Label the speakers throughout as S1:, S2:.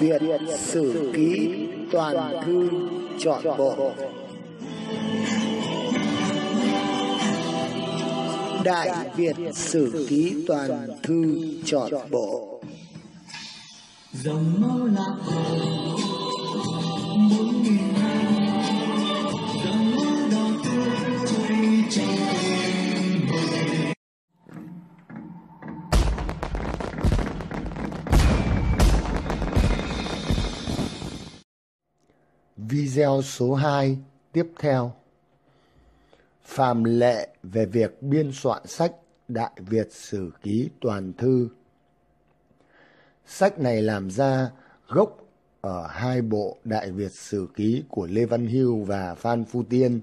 S1: Việt Sử Ký Toàn Thư Chọn Bộ. Đại Việt Sử Ký Toàn Thư Chọn Bộ.
S2: Dòng máu lạc hồ, bốn nghìn năm. Dòng máu đỏ tươi chảy
S1: Video số 2 tiếp theo Phạm lệ về việc biên soạn sách Đại Việt Sử Ký Toàn Thư Sách này làm ra gốc ở hai bộ Đại Việt Sử Ký của Lê Văn Hưu và Phan Phu Tiên,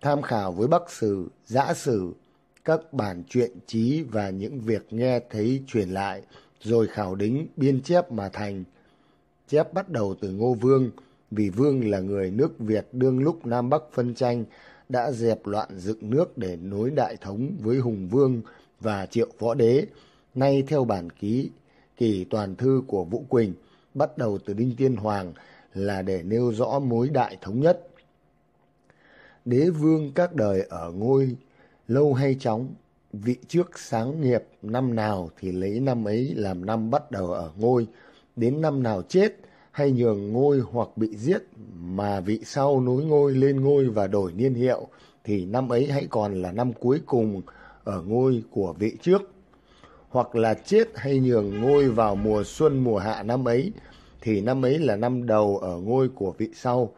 S1: tham khảo với Bắc Sử, Giã Sử, các bản truyện trí và những việc nghe thấy truyền lại, rồi khảo đính biên chép mà thành. Chép bắt đầu từ Ngô Vương, vì Vương là người nước Việt đương lúc Nam Bắc phân tranh, đã dẹp loạn dựng nước để nối đại thống với Hùng Vương và Triệu Võ Đế. Nay theo bản ký kỳ toàn thư của Vũ Quỳnh, bắt đầu từ Đinh Tiên Hoàng là để nêu rõ mối đại thống nhất. Đế vương các đời ở ngôi lâu hay chóng, vị trước sáng nghiệp năm nào thì lấy năm ấy làm năm bắt đầu ở ngôi, đến năm nào chết hay nhường ngôi hoặc bị giết, mà vị sau nối ngôi lên ngôi và đổi niên hiệu, thì năm ấy hãy còn là năm cuối cùng ở ngôi của vị trước. Hoặc là chết hay nhường ngôi vào mùa xuân, mùa hạ năm ấy, thì năm ấy là năm đầu ở ngôi của vị sau.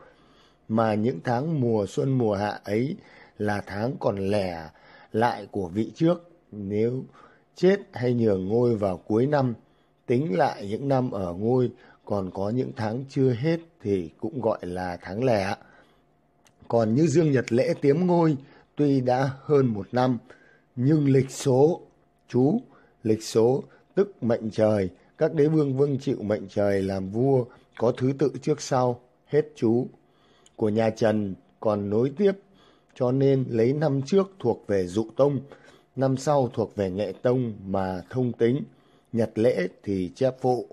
S1: Mà những tháng mùa xuân, mùa hạ ấy là tháng còn lẻ lại của vị trước. Nếu chết hay nhường ngôi vào cuối năm, tính lại những năm ở ngôi còn có những tháng chưa hết thì cũng gọi là tháng lẻ. Còn như dương nhật lễ tiếm ngôi, tuy đã hơn một năm, nhưng lịch số, chú, lịch số, tức mệnh trời, các đế vương vâng chịu mệnh trời làm vua, có thứ tự trước sau, hết chú. Của nhà trần còn nối tiếp, cho nên lấy năm trước thuộc về dụ tông, năm sau thuộc về nghệ tông mà thông tính. Nhật lễ thì chép phụ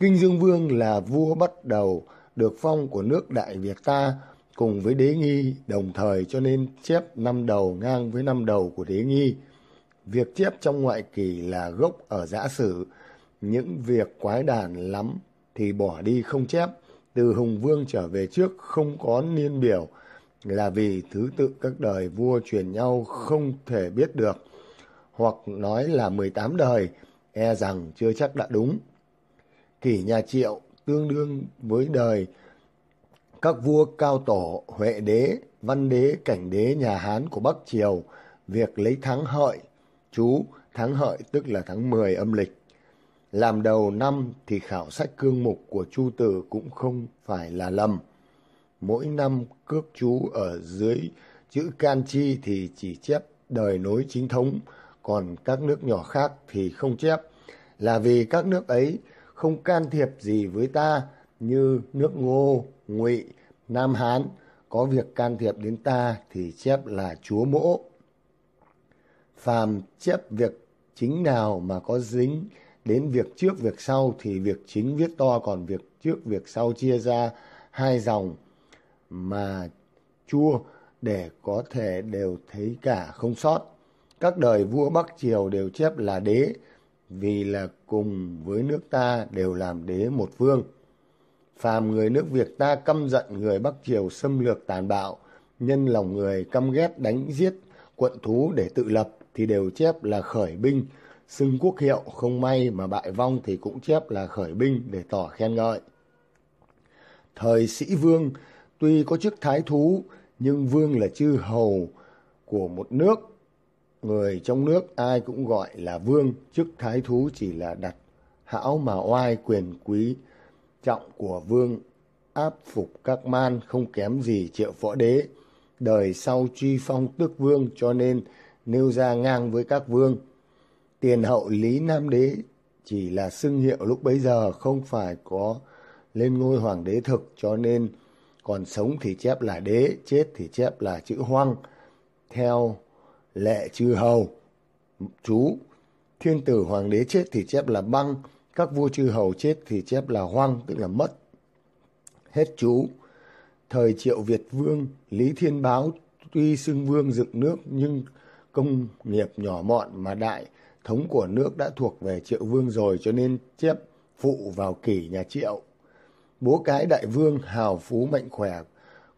S1: kinh dương vương là vua bắt đầu được phong của nước đại việt ta cùng với đế nghi đồng thời cho nên chép năm đầu ngang với năm đầu của đế nghi Việc chép trong ngoại kỳ là gốc ở giã sử, những việc quái đản lắm thì bỏ đi không chép. Từ Hùng Vương trở về trước không có niên biểu là vì thứ tự các đời vua truyền nhau không thể biết được. Hoặc nói là 18 đời, e rằng chưa chắc đã đúng. Kỷ nhà Triệu tương đương với đời các vua cao tổ, huệ đế, văn đế, cảnh đế nhà Hán của Bắc Triều, việc lấy thắng hợi chú tháng hợi tức là tháng 10 âm lịch. Làm đầu năm thì khảo sách cương mục của Chu Tử cũng không phải là lầm. Mỗi năm cước chú ở dưới chữ can chi thì chỉ chép đời nối chính thống, còn các nước nhỏ khác thì không chép. Là vì các nước ấy không can thiệp gì với ta như nước Ngô, Ngụy, Nam Hán, có việc can thiệp đến ta thì chép là chúa mỗ phàm chép việc chính nào mà có dính đến việc trước việc sau thì việc chính viết to còn việc trước việc sau chia ra hai dòng mà chua để có thể đều thấy cả không sót. Các đời vua Bắc Triều đều chép là đế vì là cùng với nước ta đều làm đế một vương. Phàm người nước Việt ta căm giận người Bắc Triều xâm lược tàn bạo, nhân lòng người căm ghét đánh giết quận thú để tự lập thì đều chép là khởi binh, xưng quốc hiệu không may mà bại vong thì cũng chép là khởi binh để tỏ khen ngợi. Thời sĩ vương tuy có chức thái thú nhưng vương là chư hầu của một nước. Người trong nước ai cũng gọi là vương, chức thái thú chỉ là đặt hão mà oai quyền quý trọng của vương áp phục các man không kém gì triệu võ đế. Đời sau truy phong tước vương cho nên nêu ra ngang với các vương. Tiền hậu Lý Nam Đế chỉ là xưng hiệu lúc bấy giờ không phải có lên ngôi hoàng đế thực cho nên còn sống thì chép là đế, chết thì chép là chữ hoang. Theo lệ chư hầu, chú, thiên tử hoàng đế chết thì chép là băng, Các vua chư hầu chết thì chép là hoang, tức là mất. Hết chú. Thời triệu Việt vương, Lý Thiên Báo tuy xưng vương dựng nước nhưng công nghiệp nhỏ mọn mà đại thống của nước đã thuộc về triệu vương rồi cho nên chép phụ vào kỷ nhà triệu. Bố cái đại vương hào phú mạnh khỏe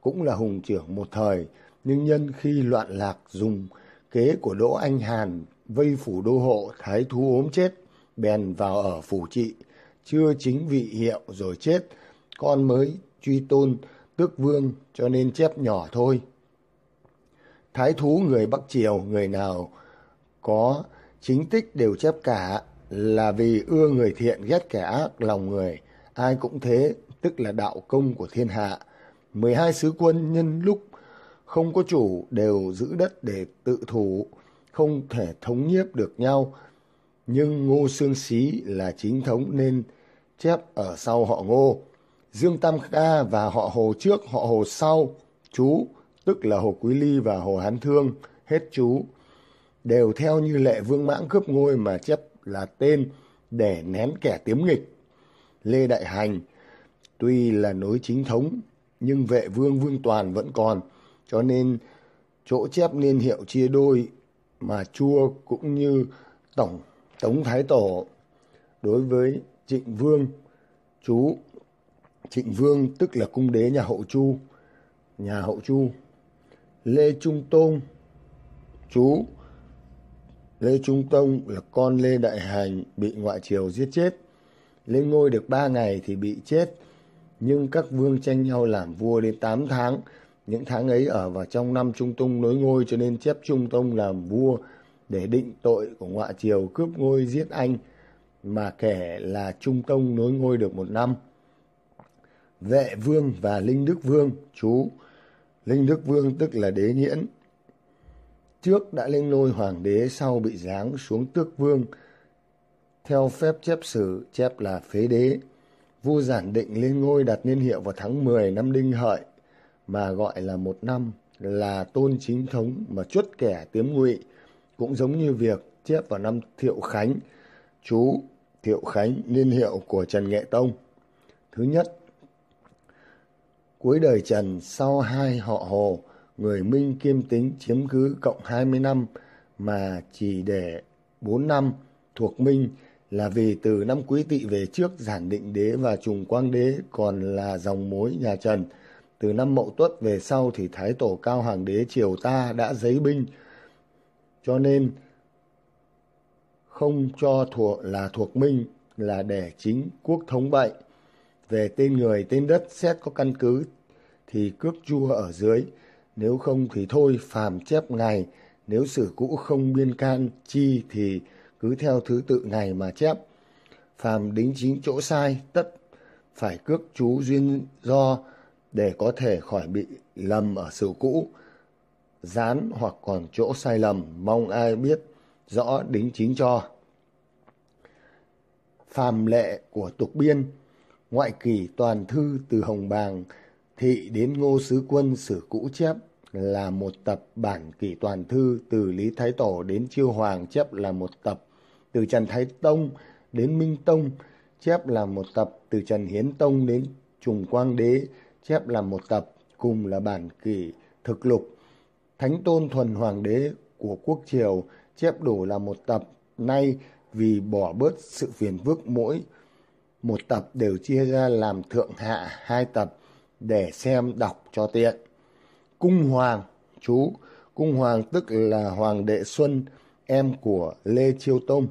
S1: cũng là hùng trưởng một thời, nhưng nhân khi loạn lạc dùng kế của Đỗ Anh Hàn vây phủ đô hộ thái thú ốm chết, bèn vào ở phủ trị, chưa chính vị hiệu rồi chết, con mới truy tôn tước vương cho nên chép nhỏ thôi. Thái thú người Bắc Triều, người nào có chính tích đều chép cả là vì ưa người thiện ghét kẻ ác lòng người, ai cũng thế, tức là đạo công của thiên hạ. 12 sứ quân nhân lúc không có chủ đều giữ đất để tự thủ, không thể thống nhiếp được nhau. Nhưng Ngô Sương Xí là chính thống nên chép ở sau họ Ngô. Dương Tam Ca và họ Hồ trước, họ Hồ sau, chú, tức là Hồ Quý Ly và Hồ Hán Thương, hết chú, đều theo như lệ vương mãng cướp ngôi mà chép là tên để nén kẻ tiếm nghịch. Lê Đại Hành, tuy là nối chính thống, nhưng vệ vương vương toàn vẫn còn, cho nên chỗ chép niên hiệu chia đôi mà chua cũng như tổng, tống thái tổ đối với trịnh vương, chú trịnh vương, tức là cung đế nhà hậu chu, nhà hậu chu, lê trung tôn chú lê trung tông là con lê đại hành bị ngoại triều giết chết. Lên ngôi được ba ngày thì bị chết, nhưng các vương tranh nhau làm vua đến tám tháng những tháng ấy ở vào trong năm Trung Tông nối ngôi cho nên chép Trung Tông làm vua để định tội của ngoại triều cướp ngôi giết anh mà kể là Trung Tông nối ngôi được một năm. Vệ Vương và Linh Đức Vương, chú. Linh Đức Vương tức là đế nhiễn. Trước đã lên ngôi hoàng đế sau bị giáng xuống tước vương. Theo phép chép sử chép là phế đế. Vua giản định lên ngôi đặt niên hiệu vào tháng 10 năm Đinh Hợi mà gọi là một năm là tôn chính thống mà chuất kẻ tiếm ngụy cũng giống như việc chép vào năm Thiệu Khánh, chú Thiệu Khánh niên hiệu của Trần Nghệ Tông. Thứ nhất, cuối đời Trần sau hai họ Hồ, người Minh kiêm tính chiếm cứ cộng 20 năm mà chỉ để bốn năm thuộc Minh là vì từ năm Quý Tỵ về trước Giản Định Đế và Trùng Quang Đế còn là dòng mối nhà Trần từ năm Mậu Tuất về sau thì Thái Tổ Cao Hoàng đế triều ta đã giấy binh, cho nên không cho thuộc là thuộc minh là để chính quốc thống bậy. Về tên người, tên đất xét có căn cứ thì cước chua ở dưới, nếu không thì thôi phàm chép ngày, nếu sử cũ không biên can chi thì cứ theo thứ tự ngày mà chép. Phàm đính chính chỗ sai, tất phải cước chú duyên do để có thể khỏi bị lầm ở sử cũ, dán hoặc còn chỗ sai lầm, mong ai biết rõ đính chính cho. Phàm lệ của tục biên, ngoại kỳ toàn thư từ Hồng Bàng, thị đến Ngô Sứ Quân sử cũ chép là một tập bản kỷ toàn thư từ Lý Thái Tổ đến Chiêu Hoàng chép là một tập, từ Trần Thái Tông đến Minh Tông chép là một tập, từ Trần Hiến Tông đến Trùng Quang Đế chép làm một tập cùng là bản kỷ thực lục. Thánh tôn thuần hoàng đế của quốc triều chép đủ là một tập. Nay vì bỏ bớt sự phiền phức mỗi một tập đều chia ra làm thượng hạ hai tập để xem đọc cho tiện. Cung Hoàng, chú, Cung Hoàng tức là Hoàng đệ Xuân, em của Lê Chiêu Tông.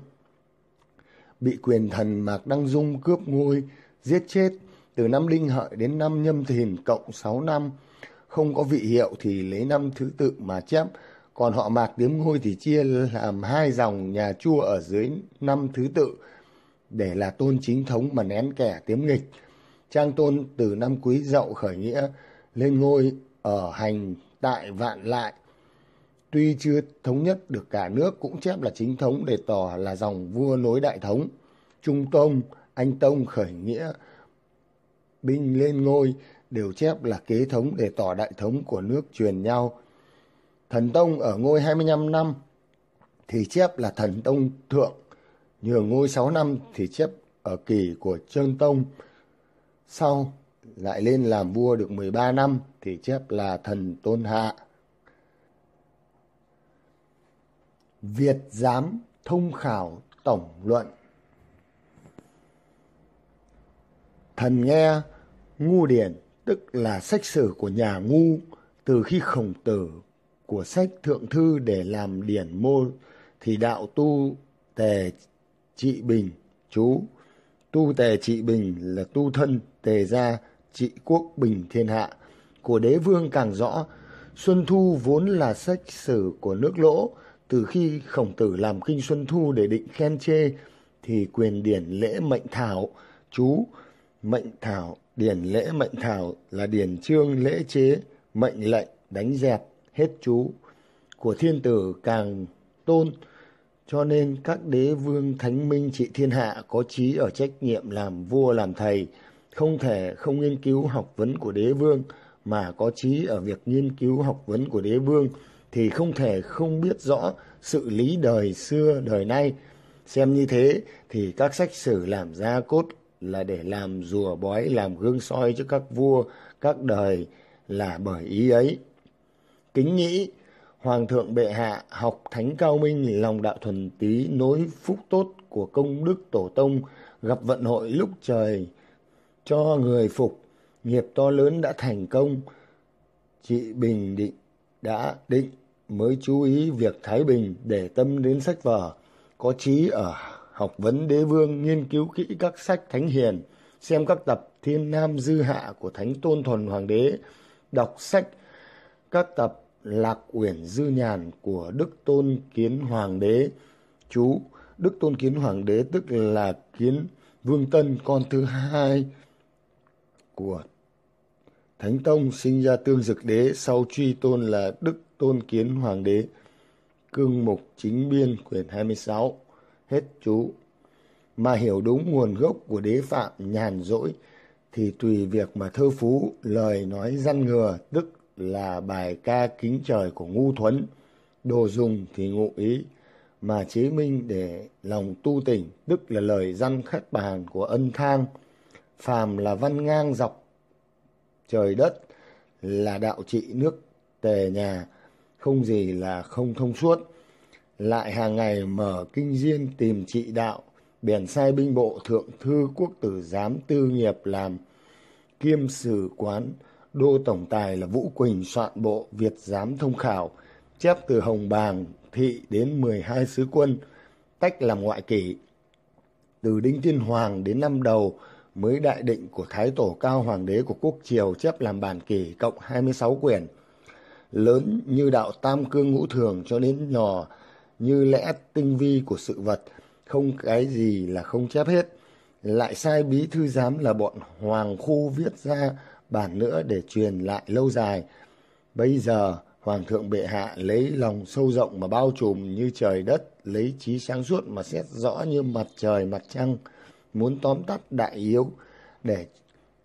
S1: Bị quyền thần Mạc Đăng Dung cướp ngôi, giết chết từ năm đinh hợi đến năm nhâm thìn cộng 6 năm. Không có vị hiệu thì lấy năm thứ tự mà chép. Còn họ mạc điếm ngôi thì chia làm hai dòng nhà chua ở dưới năm thứ tự để là tôn chính thống mà nén kẻ tiếm nghịch. Trang tôn từ năm quý dậu khởi nghĩa lên ngôi ở hành tại vạn lại. Tuy chưa thống nhất được cả nước cũng chép là chính thống để tỏ là dòng vua nối đại thống. Trung Tông, Anh Tông khởi nghĩa binh lên ngôi đều chép là kế thống để tỏ đại thống của nước truyền nhau. Thần Tông ở ngôi 25 năm thì chép là thần Tông Thượng, nhường ngôi 6 năm thì chép ở kỳ của trương Tông. Sau lại lên làm vua được 13 năm thì chép là thần Tôn Hạ. Việt giám thông khảo tổng luận Thần nghe ngu điển, tức là sách sử của nhà ngu, từ khi khổng tử của sách thượng thư để làm điển mô thì đạo tu tề trị bình, chú, tu tề trị bình là tu thân tề gia trị quốc bình thiên hạ của đế vương càng rõ. Xuân thu vốn là sách sử của nước lỗ. Từ khi khổng tử làm kinh xuân thu để định khen chê thì quyền điển lễ mệnh thảo, chú mệnh thảo, điển lễ mệnh thảo là điển trương lễ chế, mệnh lệnh, đánh dẹp hết chú của thiên tử càng tôn. Cho nên các đế vương thánh minh trị thiên hạ có trí ở trách nhiệm làm vua, làm thầy, không thể không nghiên cứu học vấn của đế vương, mà có trí ở việc nghiên cứu học vấn của đế vương thì không thể không biết rõ sự lý đời xưa, đời nay. Xem như thế thì các sách sử làm ra cốt là để làm rùa bói, làm gương soi cho các vua, các đời là bởi ý ấy. Kính nghĩ, hoàng thượng bệ hạ học thánh cao minh lòng đạo thuần tí nối phúc tốt của công đức tổ tông, gặp vận hội lúc trời, cho người phục. Nghiệp to lớn đã thành công chị bình định đã định, mới chú ý việc thái bình để tâm đến sách vở, có trí ở học vấn đế vương nghiên cứu kỹ các sách thánh hiền, xem các tập thiên nam dư hạ của thánh tôn thuần hoàng đế, đọc sách các tập lạc uyển dư nhàn của đức tôn kiến hoàng đế. Chú, đức tôn kiến hoàng đế tức là kiến vương tân, con thứ hai của thánh tông, sinh ra tương dực đế, sau truy tôn là đức tôn kiến hoàng đế. Cương mục chính biên, quyển 26 hết chú. Mà hiểu đúng nguồn gốc của đế phạm nhàn rỗi, thì tùy việc mà thơ phú, lời nói răn ngừa, tức là bài ca kính trời của ngu thuấn, đồ dùng thì ngụ ý, mà chế minh để lòng tu tỉnh, tức là lời răn khất bàn của ân thang. Phàm là văn ngang dọc trời đất, là đạo trị nước tề nhà, không gì là không thông suốt lại hàng ngày mở kinh diên tìm trị đạo, bèn sai binh bộ thượng thư quốc tử giám tư nghiệp làm kiêm sử quán. Đô tổng tài là vũ quỳnh soạn bộ việt giám thông khảo, chép từ hồng bàng thị đến mười hai sứ quân, tách làm ngoại kỷ. Từ đinh tiên hoàng đến năm đầu mới đại định của thái tổ cao hoàng đế của quốc triều chép làm bản kỷ cộng hai mươi sáu quyển. Lớn như đạo tam cương ngũ thường cho đến nhỏ như lẽ tinh vi của sự vật, không cái gì là không chép hết. Lại sai bí thư giám là bọn hoàng khu viết ra bản nữa để truyền lại lâu dài. Bây giờ, hoàng thượng bệ hạ lấy lòng sâu rộng mà bao trùm như trời đất, lấy trí sáng suốt mà xét rõ như mặt trời mặt trăng, muốn tóm tắt đại yếu để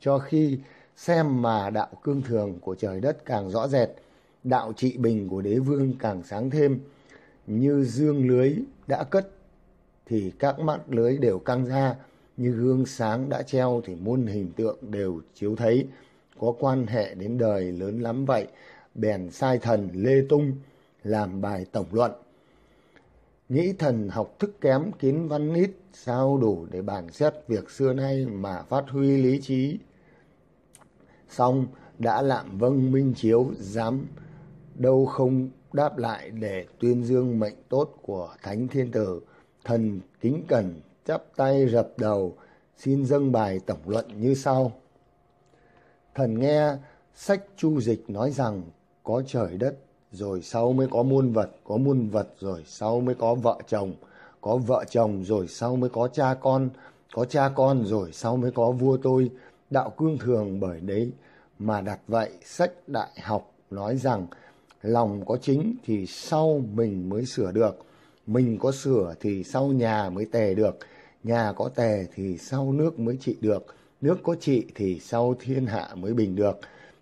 S1: cho khi xem mà đạo cương thường của trời đất càng rõ rệt, đạo trị bình của đế vương càng sáng thêm như dương lưới đã cất, thì các mắt lưới đều căng ra. Như gương sáng đã treo, thì muôn hình tượng đều chiếu thấy. Có quan hệ đến đời lớn lắm vậy, bèn sai thần lê tung làm bài tổng luận. Nghĩ thần học thức kém kiến văn ít, sao đủ để bàn xét việc xưa nay mà phát huy lý trí? Xong, đã lạm vâng minh chiếu, dám đâu không đáp lại để tuyên dương mệnh tốt của thánh thiên tử. Thần kính cẩn chắp tay rập đầu, xin dâng bài tổng luận như sau. Thần nghe sách chu dịch nói rằng, có trời đất, rồi sau mới có muôn vật, có muôn vật, rồi sau mới có vợ chồng, có vợ chồng, rồi sau mới có cha con, có cha con, rồi sau mới có vua tôi, đạo cương thường bởi đấy. Mà đặt vậy, sách đại học nói rằng lòng có chính thì sau mình mới sửa được. Mình có sửa thì sau nhà mới tề được. Nhà có tề thì sau nước mới trị được. Nước có trị thì sau thiên hạ mới bình được.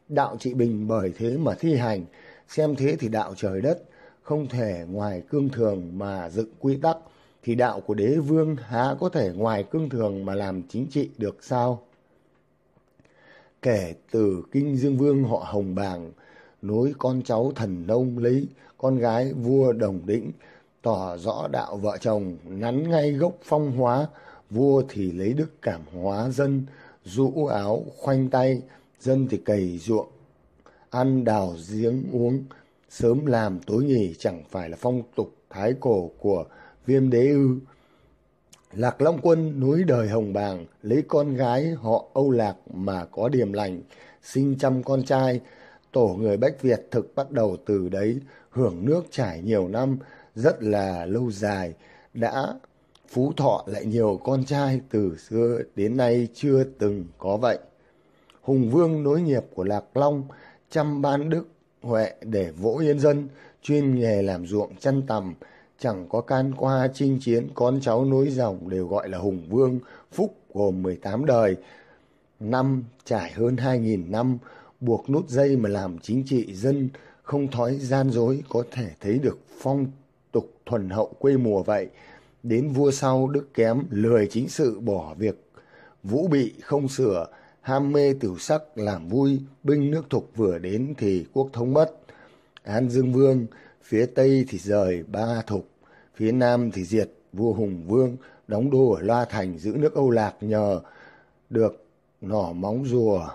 S1: Đạo trị bình bởi thế mà thi hành. Xem thế thì đạo trời đất. Không thể ngoài cương thường mà dựng quy tắc. Thì đạo của đế vương há có thể ngoài cương thường mà làm chính trị được sao? Kể từ kinh dương vương họ Hồng Bàng, nối con cháu thần nông lấy con gái vua Đồng Đĩnh, tỏ rõ đạo vợ chồng, nắn ngay gốc phong hóa, vua thì lấy đức cảm hóa dân, rũ áo khoanh tay, dân thì cày ruộng, ăn đào giếng uống, sớm làm tối nghỉ chẳng phải là phong tục thái cổ của viêm đế ư. Lạc Long Quân núi đời Hồng Bàng lấy con gái họ Âu Lạc mà có điểm lành, sinh trăm con trai. Tổ người Bách Việt thực bắt đầu từ đấy, hưởng nước trải nhiều năm, rất là lâu dài, đã phú thọ lại nhiều con trai từ xưa đến nay chưa từng có vậy. Hùng Vương nối nghiệp của Lạc Long, chăm ban đức huệ để vỗ yên dân, chuyên nghề làm ruộng chăn tầm, chẳng có can qua chinh chiến, con cháu nối dòng đều gọi là Hùng Vương, phúc gồm 18 đời. Năm trải hơn 2.000 năm, buộc nút dây mà làm chính trị dân, không thói gian dối, có thể thấy được phong tục thuần hậu quê mùa vậy. Đến vua sau đức kém, lười chính sự bỏ việc, vũ bị không sửa, ham mê tiểu sắc làm vui, binh nước thục vừa đến thì quốc thống mất. An Dương Vương, phía Tây thì rời ba thục, phía Nam thì diệt vua Hùng Vương, đóng đô ở Loa Thành giữ nước Âu Lạc nhờ được nỏ móng rùa,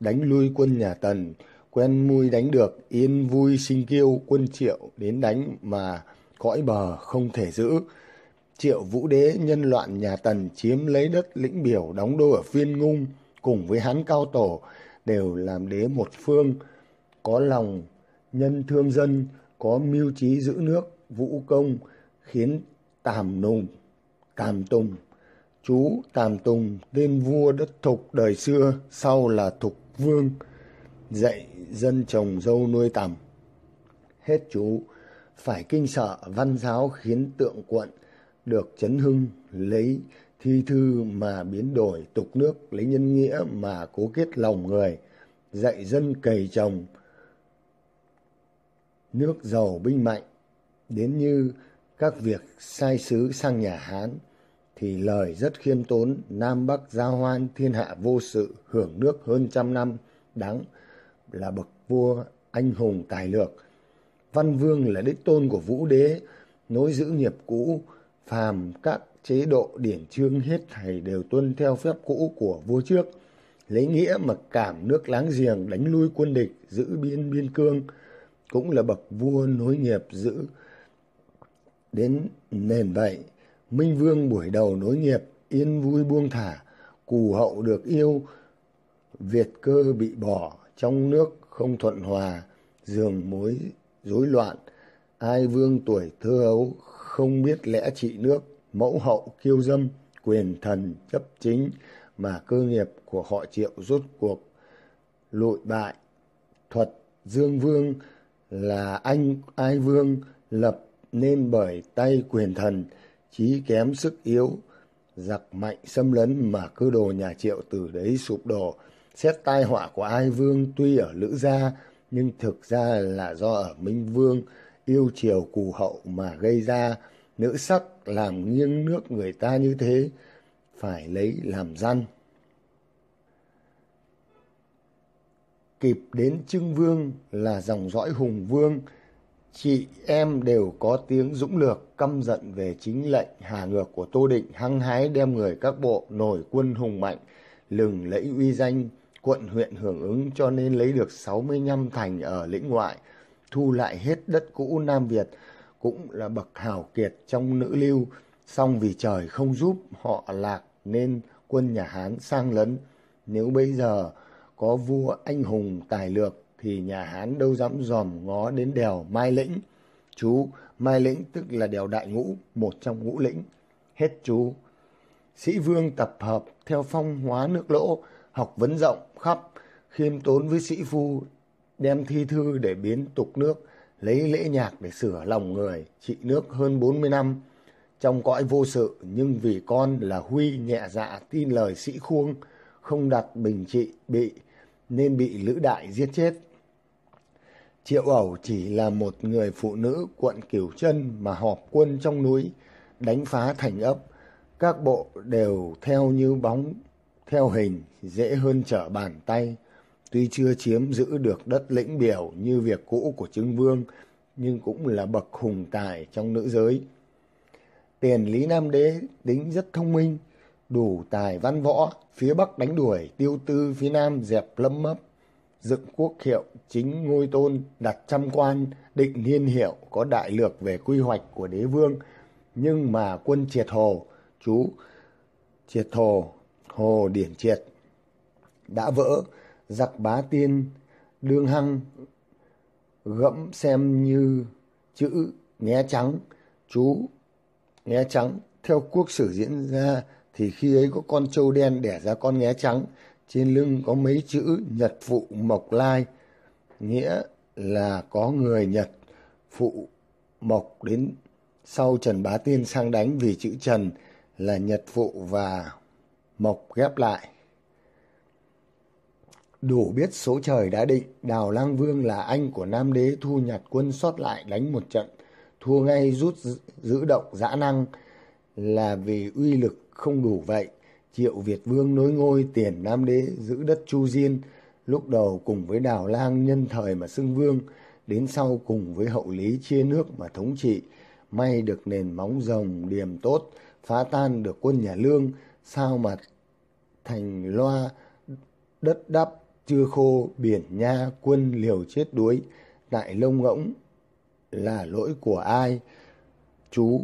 S1: đánh lui quân nhà Tần, quen mui đánh được, yên vui sinh kiêu quân triệu đến đánh mà cõi bờ không thể giữ. Triệu Vũ Đế nhân loạn nhà Tần chiếm lấy đất lĩnh biểu đóng đô ở Phiên Ngung cùng với Hán Cao Tổ đều làm đế một phương, có lòng nhân thương dân, có mưu trí giữ nước, vũ công, khiến Tàm Nùng, Tàm Tùng, chú Tàm Tùng tên vua đất Thục đời xưa, sau là Thục Vương, dạy dân trồng dâu nuôi tầm Hết chú, phải kinh sợ văn giáo khiến tượng quận được chấn hưng lấy thi thư mà biến đổi tục nước lấy nhân nghĩa mà cố kết lòng người dạy dân cày trồng nước giàu binh mạnh. Đến như các việc sai sứ sang nhà hán thì lời rất khiêm tốn, nam bắc giao hoan thiên hạ vô sự, hưởng nước hơn trăm năm đáng là bậc vua anh hùng tài lược. Văn vương là đích tôn của vũ đế, nối giữ nghiệp cũ, phàm các chế độ điển chương hết thảy đều tuân theo phép cũ của vua trước. Lấy nghĩa mà cảm nước láng giềng, đánh lui quân địch, giữ biên biên cương, cũng là bậc vua nối nghiệp giữ đến nền vậy minh vương buổi đầu nối nghiệp, yên vui buông thả, cù hậu được yêu. Việt cơ bị bỏ, trong nước không thuận hòa, giường mối rối loạn. Ai vương tuổi thơ ấu không biết lẽ trị nước, mẫu hậu kiêu dâm, quyền thần chấp chính, mà cơ nghiệp của họ triệu rốt cuộc. Lụi bại, thuật dương vương là anh ai vương lập nên bởi tay quyền thần trí kém sức yếu, giặc mạnh xâm lấn mà cơ đồ nhà triệu từ đấy sụp đổ. Xét tai họa của ai vương tuy ở lữ gia, nhưng thực ra là do ở minh vương, yêu chiều cù hậu mà gây ra. Nữ sắc làm nghiêng nước người ta như thế, phải lấy làm răn. Kịp đến trưng vương là dòng dõi hùng vương chị em đều có tiếng dũng lược, căm giận về chính lệnh hà ngược của tô định, hăng hái đem người các bộ nổi quân hùng mạnh, lừng lẫy uy danh quận huyện hưởng ứng cho nên lấy được sáu mươi 65 thành ở lĩnh ngoại, thu lại hết đất cũ nam việt, cũng là bậc hào kiệt trong nữ lưu. Song vì trời không giúp họ lạc nên quân nhà hán sang lấn. Nếu bây giờ có vua anh hùng tài lược thì nhà hán đâu dám dòm ngó đến đèo mai lĩnh chú mai lĩnh tức là đèo đại ngũ một trong ngũ lĩnh hết chú sĩ vương tập hợp theo phong hóa nước lỗ học vấn rộng khắp khiêm tốn với sĩ phu đem thi thư để biến tục nước lấy lễ nhạc để sửa lòng người, trị nước hơn 40 năm. Trong cõi vô sự, nhưng vì con là Huy nhẹ dạ tin lời sĩ khuông, không đặt bình trị bị, nên bị Lữ Đại giết chết. Triệu ẩu chỉ là một người phụ nữ quận Cửu chân mà họp quân trong núi, đánh phá thành ấp. Các bộ đều theo như bóng, theo hình, dễ hơn trở bàn tay. Tuy chưa chiếm giữ được đất lĩnh biểu như việc cũ của Trưng Vương, nhưng cũng là bậc hùng tài trong nữ giới. Tiền Lý Nam Đế tính rất thông minh, đủ tài văn võ, phía Bắc đánh đuổi, tiêu tư phía Nam dẹp lâm mấp, dựng quốc hiệu, chính ngôi tôn, đặt trăm quan, định niên hiệu, có đại lược về quy hoạch của đế vương. Nhưng mà quân triệt hồ, chú triệt hồ, hồ điển triệt, đã vỡ, giặc bá tiên, đương hăng, gẫm xem như chữ nghe trắng, chú nghe trắng. Theo quốc sử diễn ra thì khi ấy có con trâu đen đẻ ra con nghe trắng, trên lưng có mấy chữ Nhật Phụ Mộc Lai, nghĩa là có người Nhật phụ Mộc đến sau Trần Bá Tiên sang đánh vì chữ Trần là Nhật Phụ và Mộc ghép lại. Đủ biết số trời đã định, Đào Lang Vương là anh của Nam Đế thu nhặt quân sót lại đánh một trận, thua ngay rút giữ động dã năng là vì uy lực không đủ vậy. Triệu Việt Vương nối ngôi tiền Nam Đế giữ đất Chu Diên, lúc đầu cùng với Đào Lang nhân thời mà xưng vương, đến sau cùng với hậu lý chia nước mà thống trị, may được nền móng rồng điềm tốt, phá tan được quân nhà Lương, sao mà thành loa đất đắp chưa khô biển nha quân liều chết đuối. Tại lông ngỗng là lỗi của ai? Chú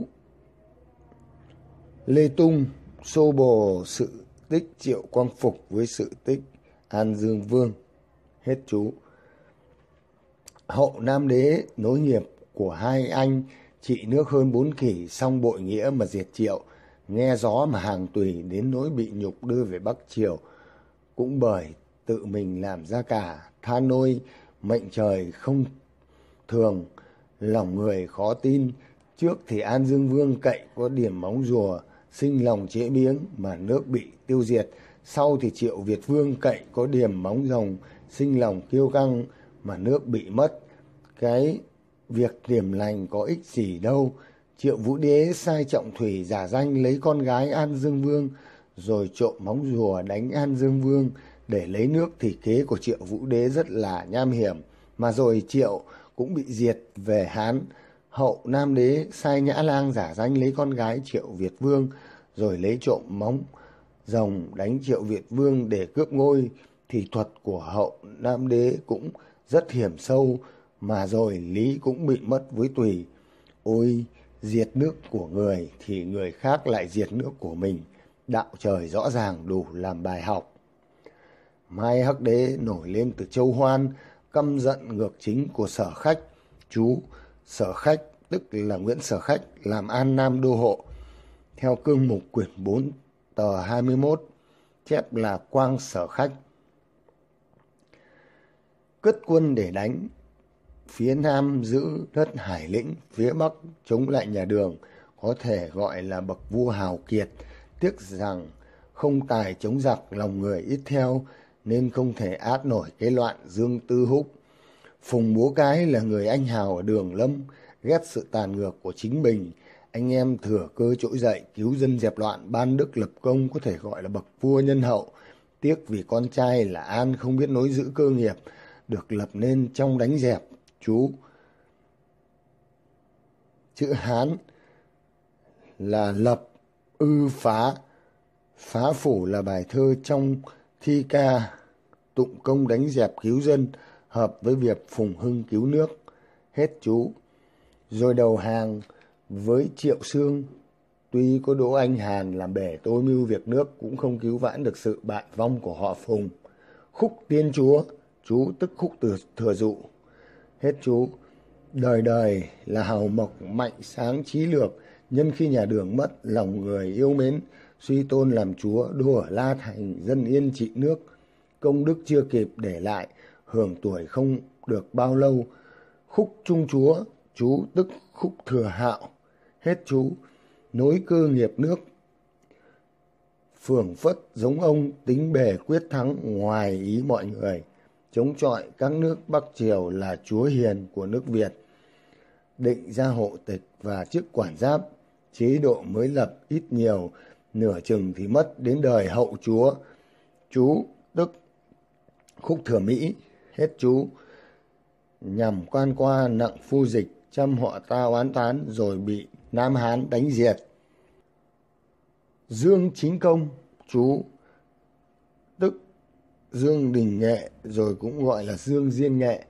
S1: lê tung xô bồ sự tích triệu quang phục với sự tích an dương vương. Hết chú. Hậu nam đế nối nghiệp của hai anh trị nước hơn bốn kỷ xong bội nghĩa mà diệt triệu. Nghe gió mà hàng tùy đến nỗi bị nhục đưa về bắc triều. Cũng bởi tự mình làm ra cả, tha nôi, mệnh trời không thường, lòng người khó tin. Trước thì an dương vương cậy có điểm móng rùa sinh lòng chế biếng mà nước bị tiêu diệt. Sau thì triệu việt vương cậy có điểm móng rồng. Sinh lòng kiêu căng mà nước bị mất. Cái việc điểm lành có ích gì đâu. Triệu vũ đế sai trọng thủy giả danh lấy con gái an dương vương, rồi trộm móng rùa đánh an dương vương. Để lấy nước thì kế của triệu vũ đế rất là nham hiểm. Mà rồi triệu cũng bị diệt về hán hậu nam đế sai nhã lang giả danh lấy con gái triệu việt vương rồi lấy trộm móng rồng đánh triệu việt vương để cướp ngôi. Thì thuật của hậu nam đế cũng rất hiểm sâu mà rồi lý cũng bị mất với tùy. Ôi diệt nước của người thì người khác lại diệt nước của mình. Đạo trời rõ ràng đủ làm bài học. Mai Hắc Đế nổi lên từ châu Hoan, căm giận ngược chính của sở khách. Chú, sở khách, tức là Nguyễn Sở Khách, làm an nam đô hộ. Theo cương mục quyển 4 tờ 21, chép là quang sở khách. Cất quân để đánh, phía nam giữ đất hải lĩnh, phía bắc chống lại nhà đường, có thể gọi là bậc vua hào kiệt, tiếc rằng không tài chống giặc lòng người ít theo, nên không thể át nổi cái loạn Dương Tư Húc. Phùng Búa Cái là người anh hào ở đường Lâm, ghét sự tàn ngược của chính mình. Anh em thừa cơ trỗi dậy, cứu dân dẹp loạn, ban đức lập công có thể gọi là bậc vua nhân hậu. Tiếc vì con trai là An không biết nối giữ cơ nghiệp, được lập nên trong đánh dẹp. Chú chữ Hán là lập, ư phá. Phá phủ là bài thơ trong thi ca tụng công đánh dẹp cứu dân hợp với việc phùng hưng cứu nước. Hết chú. Rồi đầu hàng với triệu sương. Tuy có đỗ anh hàn làm bể tôi mưu việc nước cũng không cứu vãn được sự bại vong của họ phùng. Khúc tiên chúa. Chú tức khúc từ thừa dụ. Hết chú. Đời đời là hào mộc mạnh sáng trí lược nhân khi nhà đường mất lòng người yêu mến suy tôn làm chúa đô ở La Thành dân yên trị nước, công đức chưa kịp để lại, hưởng tuổi không được bao lâu. Khúc trung chúa, chú tức khúc thừa hạo, hết chú, nối cơ nghiệp nước. Phường phất giống ông tính bề quyết thắng ngoài ý mọi người, chống chọi các nước Bắc Triều là chúa hiền của nước Việt. Định ra hộ tịch và chức quản giáp chế độ mới lập ít nhiều, nửa chừng thì mất đến đời hậu chúa. Chú, tức khúc thừa Mỹ, hết chú, nhằm quan qua nặng phu dịch, chăm họ ta oán toán rồi bị Nam Hán đánh diệt. Dương Chính Công, chú, tức Dương Đình Nghệ, rồi cũng gọi là Dương Diên Nghệ,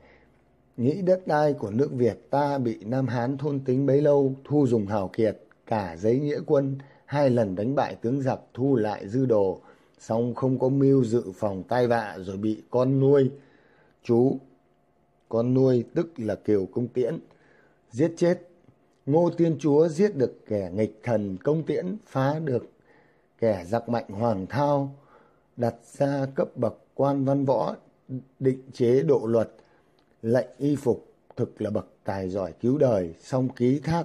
S1: nghĩ đất đai của nước Việt ta bị Nam Hán thôn tính bấy lâu, thu dùng hào kiệt, cả giấy nghĩa quân, hai lần đánh bại tướng giặc thu lại dư đồ, song không có mưu dự phòng tai vạ rồi bị con nuôi. Chú, con nuôi tức là Kiều Công Tiễn, giết chết. Ngô Tiên Chúa giết được kẻ nghịch thần Công Tiễn, phá được kẻ giặc mạnh Hoàng Thao, đặt ra cấp bậc quan văn võ, định chế độ luật, lệnh y phục, thực là bậc tài giỏi cứu đời, song ký thác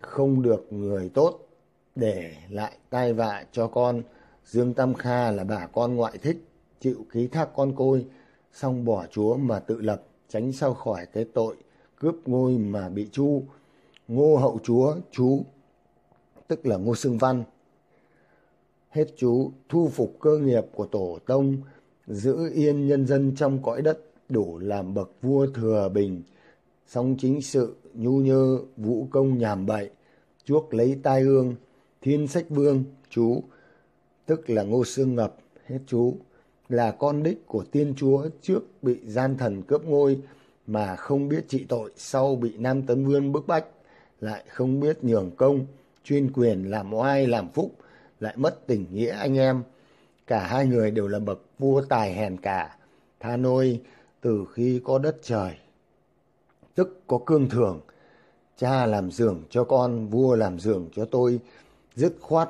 S1: không được người tốt để lại tai vạ cho con. Dương Tam Kha là bà con ngoại thích, chịu ký thác con côi, xong bỏ chúa mà tự lập, tránh sao khỏi cái tội cướp ngôi mà bị chu. Ngô hậu chúa, chú, tức là Ngô Sương Văn. Hết chú, thu phục cơ nghiệp của tổ tông, giữ yên nhân dân trong cõi đất, đủ làm bậc vua thừa bình, song chính sự nhu nhơ vũ công nhàm bậy chuốc lấy tai ương thiên sách vương chú tức là ngô xương ngập hết chú là con đích của tiên chúa trước bị gian thần cướp ngôi mà không biết trị tội sau bị nam tấn vương bức bách lại không biết nhường công chuyên quyền làm oai làm phúc lại mất tình nghĩa anh em cả hai người đều là bậc vua tài hèn cả tha nôi từ khi có đất trời tức có cương thường. Cha làm giường cho con, vua làm giường cho tôi, dứt khoát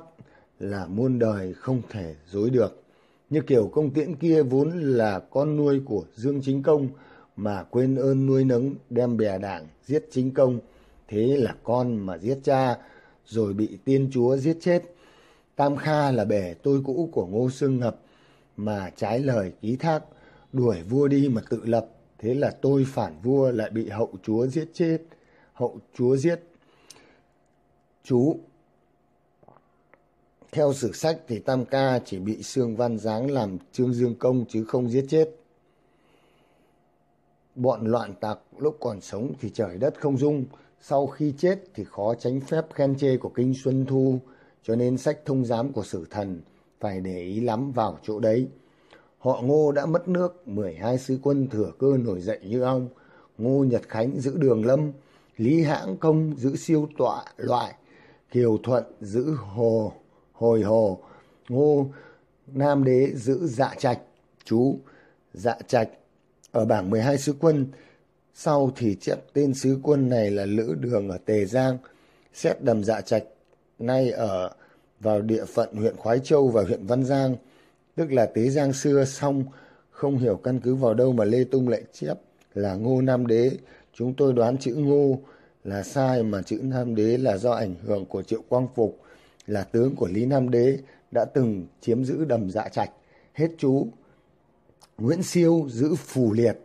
S1: là muôn đời không thể dối được. Như kiểu công tiễn kia vốn là con nuôi của Dương Chính Công mà quên ơn nuôi nấng đem bè đảng giết Chính Công. Thế là con mà giết cha, rồi bị tiên chúa giết chết. Tam Kha là bè tôi cũ của Ngô Sương Ngập mà trái lời ký thác, đuổi vua đi mà tự lập, Thế là tôi phản vua lại bị hậu chúa giết chết. Hậu chúa giết. Chú. Theo sử sách thì Tam Ca chỉ bị Sương Văn Giáng làm Trương Dương Công chứ không giết chết. Bọn loạn tặc lúc còn sống thì trời đất không dung. Sau khi chết thì khó tránh phép khen chê của Kinh Xuân Thu. Cho nên sách thông giám của sử thần phải để ý lắm vào chỗ đấy. Họ Ngô đã mất nước, 12 sứ quân thừa cơ nổi dậy như ông. Ngô Nhật Khánh giữ đường lâm, Lý Hãng Công giữ siêu tọa loại, Kiều Thuận giữ hồ, hồi hồ, Ngô Nam Đế giữ dạ trạch, chú dạ trạch ở bảng 12 sứ quân. Sau thì chép tên sứ quân này là Lữ Đường ở Tề Giang, xét đầm dạ trạch, nay ở vào địa phận huyện Khoái Châu và huyện Văn Giang. Tức là tế giang xưa xong không hiểu căn cứ vào đâu mà lê tung lại chép là ngô nam đế. Chúng tôi đoán chữ ngô là sai mà chữ nam đế là do ảnh hưởng của triệu quang phục là tướng của lý nam đế đã từng chiếm giữ đầm dạ trạch. Hết chú. Nguyễn siêu giữ phù liệt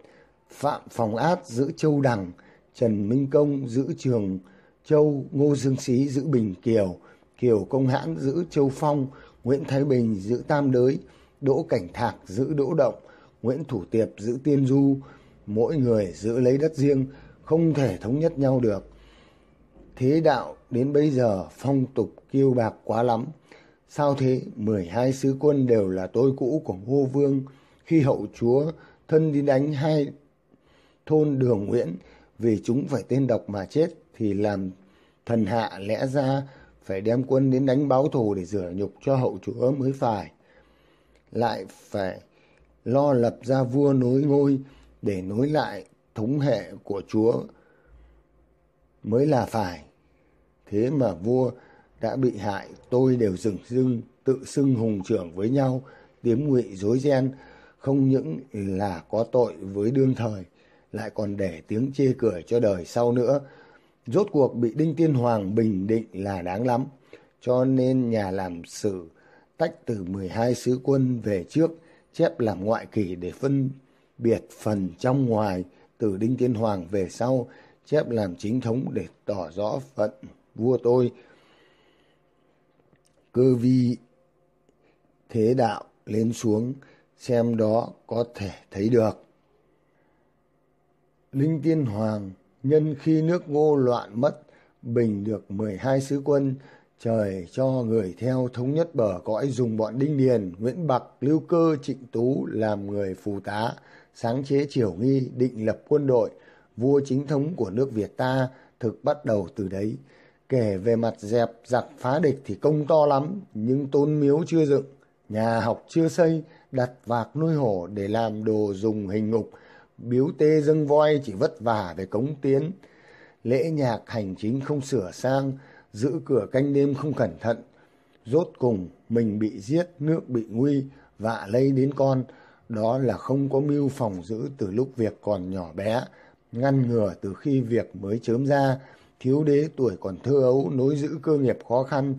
S1: phạm phòng át giữ châu đằng trần minh công giữ trường châu ngô dương xí giữ bình kiều kiều công hãn giữ châu phong nguyễn thái bình giữ tam đới Đỗ Cảnh Thạc giữ Đỗ Động, Nguyễn Thủ Tiệp giữ Tiên Du, mỗi người giữ lấy đất riêng, không thể thống nhất nhau được. Thế đạo đến bây giờ phong tục kiêu bạc quá lắm. Sao thế? 12 sứ quân đều là tôi cũ của Ngô Vương. Khi hậu chúa thân đi đánh hai thôn đường Nguyễn, vì chúng phải tên độc mà chết, thì làm thần hạ lẽ ra phải đem quân đến đánh báo thù để rửa nhục cho hậu chúa mới phải lại phải lo lập ra vua nối ngôi để nối lại thống hệ của chúa mới là phải thế mà vua đã bị hại tôi đều dừng dưng tự xưng hùng trưởng với nhau tiếm ngụy dối ghen không những là có tội với đương thời lại còn để tiếng chê cười cho đời sau nữa. Rốt cuộc bị đinh tiên hoàng bình định là đáng lắm. Cho nên nhà làm sử tách từ 12 sứ quân về trước, chép làm ngoại kỷ để phân biệt phần trong ngoài, từ Đinh Tiên Hoàng về sau, chép làm chính thống để tỏ rõ phận vua tôi. cơ vi thế đạo lên xuống xem đó có thể thấy được. Linh Tiên Hoàng nhân khi nước ngô loạn mất bình được 12 sứ quân trời cho người theo thống nhất bờ cõi dùng bọn Đinh Điền, Nguyễn Bạc, Lưu Cơ, Trịnh Tú làm người phù tá, sáng chế triều nghi, định lập quân đội, vua chính thống của nước Việt ta thực bắt đầu từ đấy. Kể về mặt dẹp giặc phá địch thì công to lắm, nhưng tôn miếu chưa dựng, nhà học chưa xây, đặt vạc nuôi hổ để làm đồ dùng hình ngục, biếu tê dâng voi chỉ vất vả về cống tiến. Lễ nhạc hành chính không sửa sang, giữ cửa canh đêm không cẩn thận. Rốt cùng mình bị giết, nước bị nguy, vạ lây đến con. Đó là không có mưu phòng giữ từ lúc việc còn nhỏ bé, ngăn ngừa từ khi việc mới chớm ra. Thiếu đế tuổi còn thơ ấu, nối giữ cơ nghiệp khó khăn.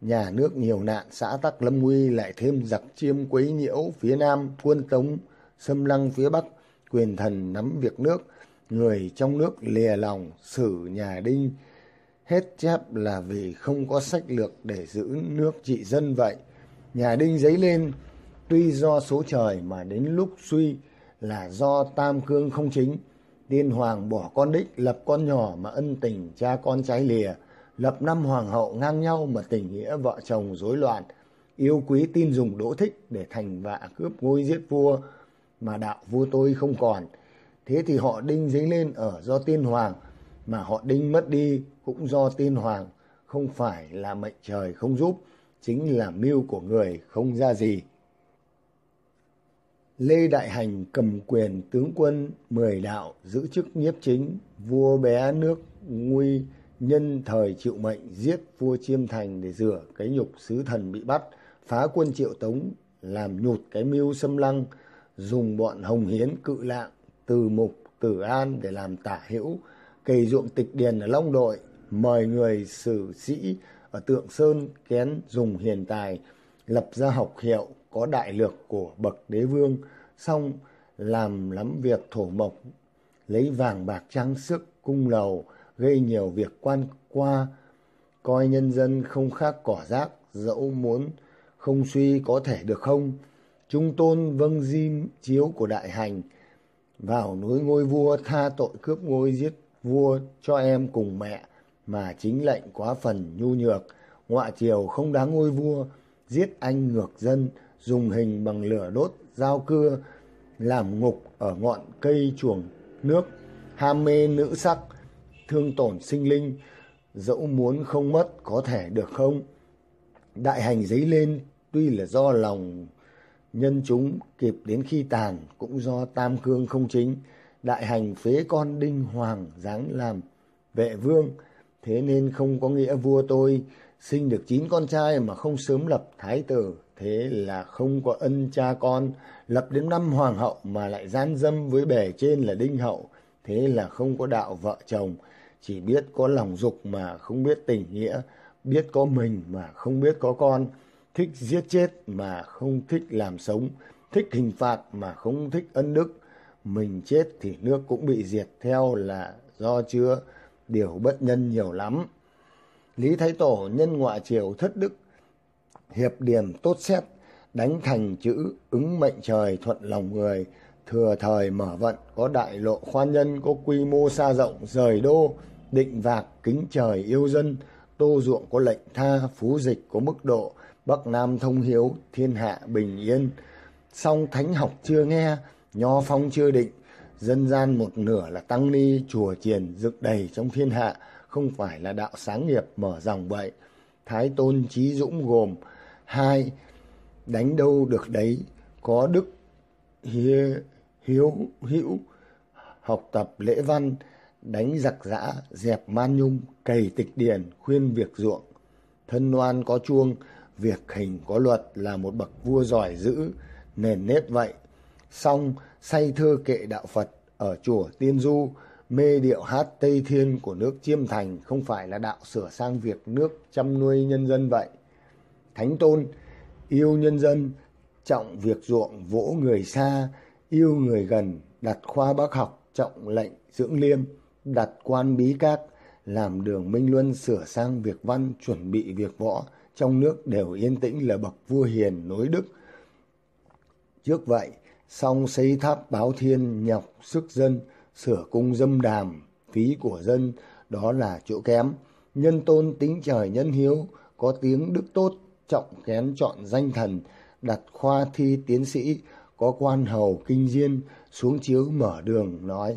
S1: Nhà nước nhiều nạn, xã Tắc Lâm Nguy lại thêm giặc chiêm quấy nhiễu phía Nam, quân Tống, xâm lăng phía Bắc, quyền thần nắm việc nước. Người trong nước lìa lòng, xử nhà đinh, hết chép là vì không có sách lược để giữ nước trị dân vậy. Nhà Đinh giấy lên, tuy do số trời mà đến lúc suy là do tam cương không chính. Tiên hoàng bỏ con đích lập con nhỏ mà ân tình cha con trái lìa, lập năm hoàng hậu ngang nhau mà tình nghĩa vợ chồng rối loạn, yêu quý tin dùng đỗ thích để thành vạ cướp ngôi giết vua mà đạo vua tôi không còn. Thế thì họ đinh dính lên ở do tiên hoàng mà họ đinh mất đi cũng do tiên hoàng, không phải là mệnh trời không giúp, chính là mưu của người không ra gì. Lê Đại Hành cầm quyền tướng quân mười đạo giữ chức nhiếp chính, vua bé nước nguy nhân thời chịu mệnh giết vua Chiêm Thành để rửa cái nhục sứ thần bị bắt, phá quân triệu tống, làm nhụt cái mưu xâm lăng, dùng bọn hồng hiến cự lạng, từ mục, tử an để làm tả hữu, cày ruộng tịch điền ở Long Đội, mời người sử sĩ ở Tượng Sơn kén dùng hiền tài, lập ra học hiệu có đại lược của bậc đế vương, xong làm lắm việc thổ mộc, lấy vàng bạc trang sức cung lầu, gây nhiều việc quan qua, coi nhân dân không khác cỏ rác, dẫu muốn không suy có thể được không. Trung tôn vâng di chiếu của đại hành, vào núi ngôi vua tha tội cướp ngôi giết vua cho em cùng mẹ mà chính lệnh quá phần nhu nhược ngoại triều không đáng ngôi vua giết anh ngược dân dùng hình bằng lửa đốt, dao cưa, làm ngục ở ngọn cây chuồng nước. Ham mê nữ sắc, thương tổn sinh linh, dẫu muốn không mất có thể được không? Đại hành giấy lên, tuy là do lòng nhân chúng kịp đến khi tàn cũng do tam cương không chính. Đại hành phế con đinh hoàng dáng làm vệ vương, thế nên không có nghĩa vua tôi sinh được chín con trai mà không sớm lập thái tử thế là không có ân cha con lập đến năm hoàng hậu mà lại gian dâm với bề trên là đinh hậu thế là không có đạo vợ chồng chỉ biết có lòng dục mà không biết tình nghĩa biết có mình mà không biết có con thích giết chết mà không thích làm sống thích hình phạt mà không thích ân đức mình chết thì nước cũng bị diệt theo là do chưa điều bất nhân nhiều lắm. Lý Thái Tổ nhân ngoại triều thất đức, hiệp điểm tốt xét, đánh thành chữ ứng mệnh trời thuận lòng người, thừa thời mở vận, có đại lộ khoan nhân, có quy mô xa rộng, rời đô, định vạc, kính trời yêu dân, tô ruộng có lệnh tha, phú dịch có mức độ, Bắc Nam thông hiếu, thiên hạ bình yên. Song thánh học chưa nghe, nho phong chưa định, dân gian một nửa là tăng ni chùa chiền dựng đầy trong thiên hạ không phải là đạo sáng nghiệp mở dòng vậy thái tôn trí dũng gồm hai đánh đâu được đấy có đức hiếu, hiếu hữu học tập lễ văn đánh giặc giã dẹp man nhung cày tịch điển khuyên việc ruộng thân loan có chuông việc hình có luật là một bậc vua giỏi giữ nền nếp vậy song say thơ kệ đạo Phật ở chùa Tiên Du, mê điệu hát Tây Thiên của nước Chiêm Thành không phải là đạo sửa sang việc nước chăm nuôi nhân dân vậy. Thánh Tôn yêu nhân dân, trọng việc ruộng vỗ người xa, yêu người gần, đặt khoa bác học, trọng lệnh dưỡng liêm, đặt quan bí các, làm đường Minh Luân sửa sang việc văn, chuẩn bị việc võ, trong nước đều yên tĩnh là bậc vua hiền nối đức. Trước vậy, song xây tháp báo thiên nhọc sức dân, sửa cung dâm đàm, phí của dân, đó là chỗ kém. Nhân tôn tính trời nhân hiếu, có tiếng đức tốt, trọng kén chọn danh thần, đặt khoa thi tiến sĩ, có quan hầu kinh diên, xuống chiếu mở đường nói,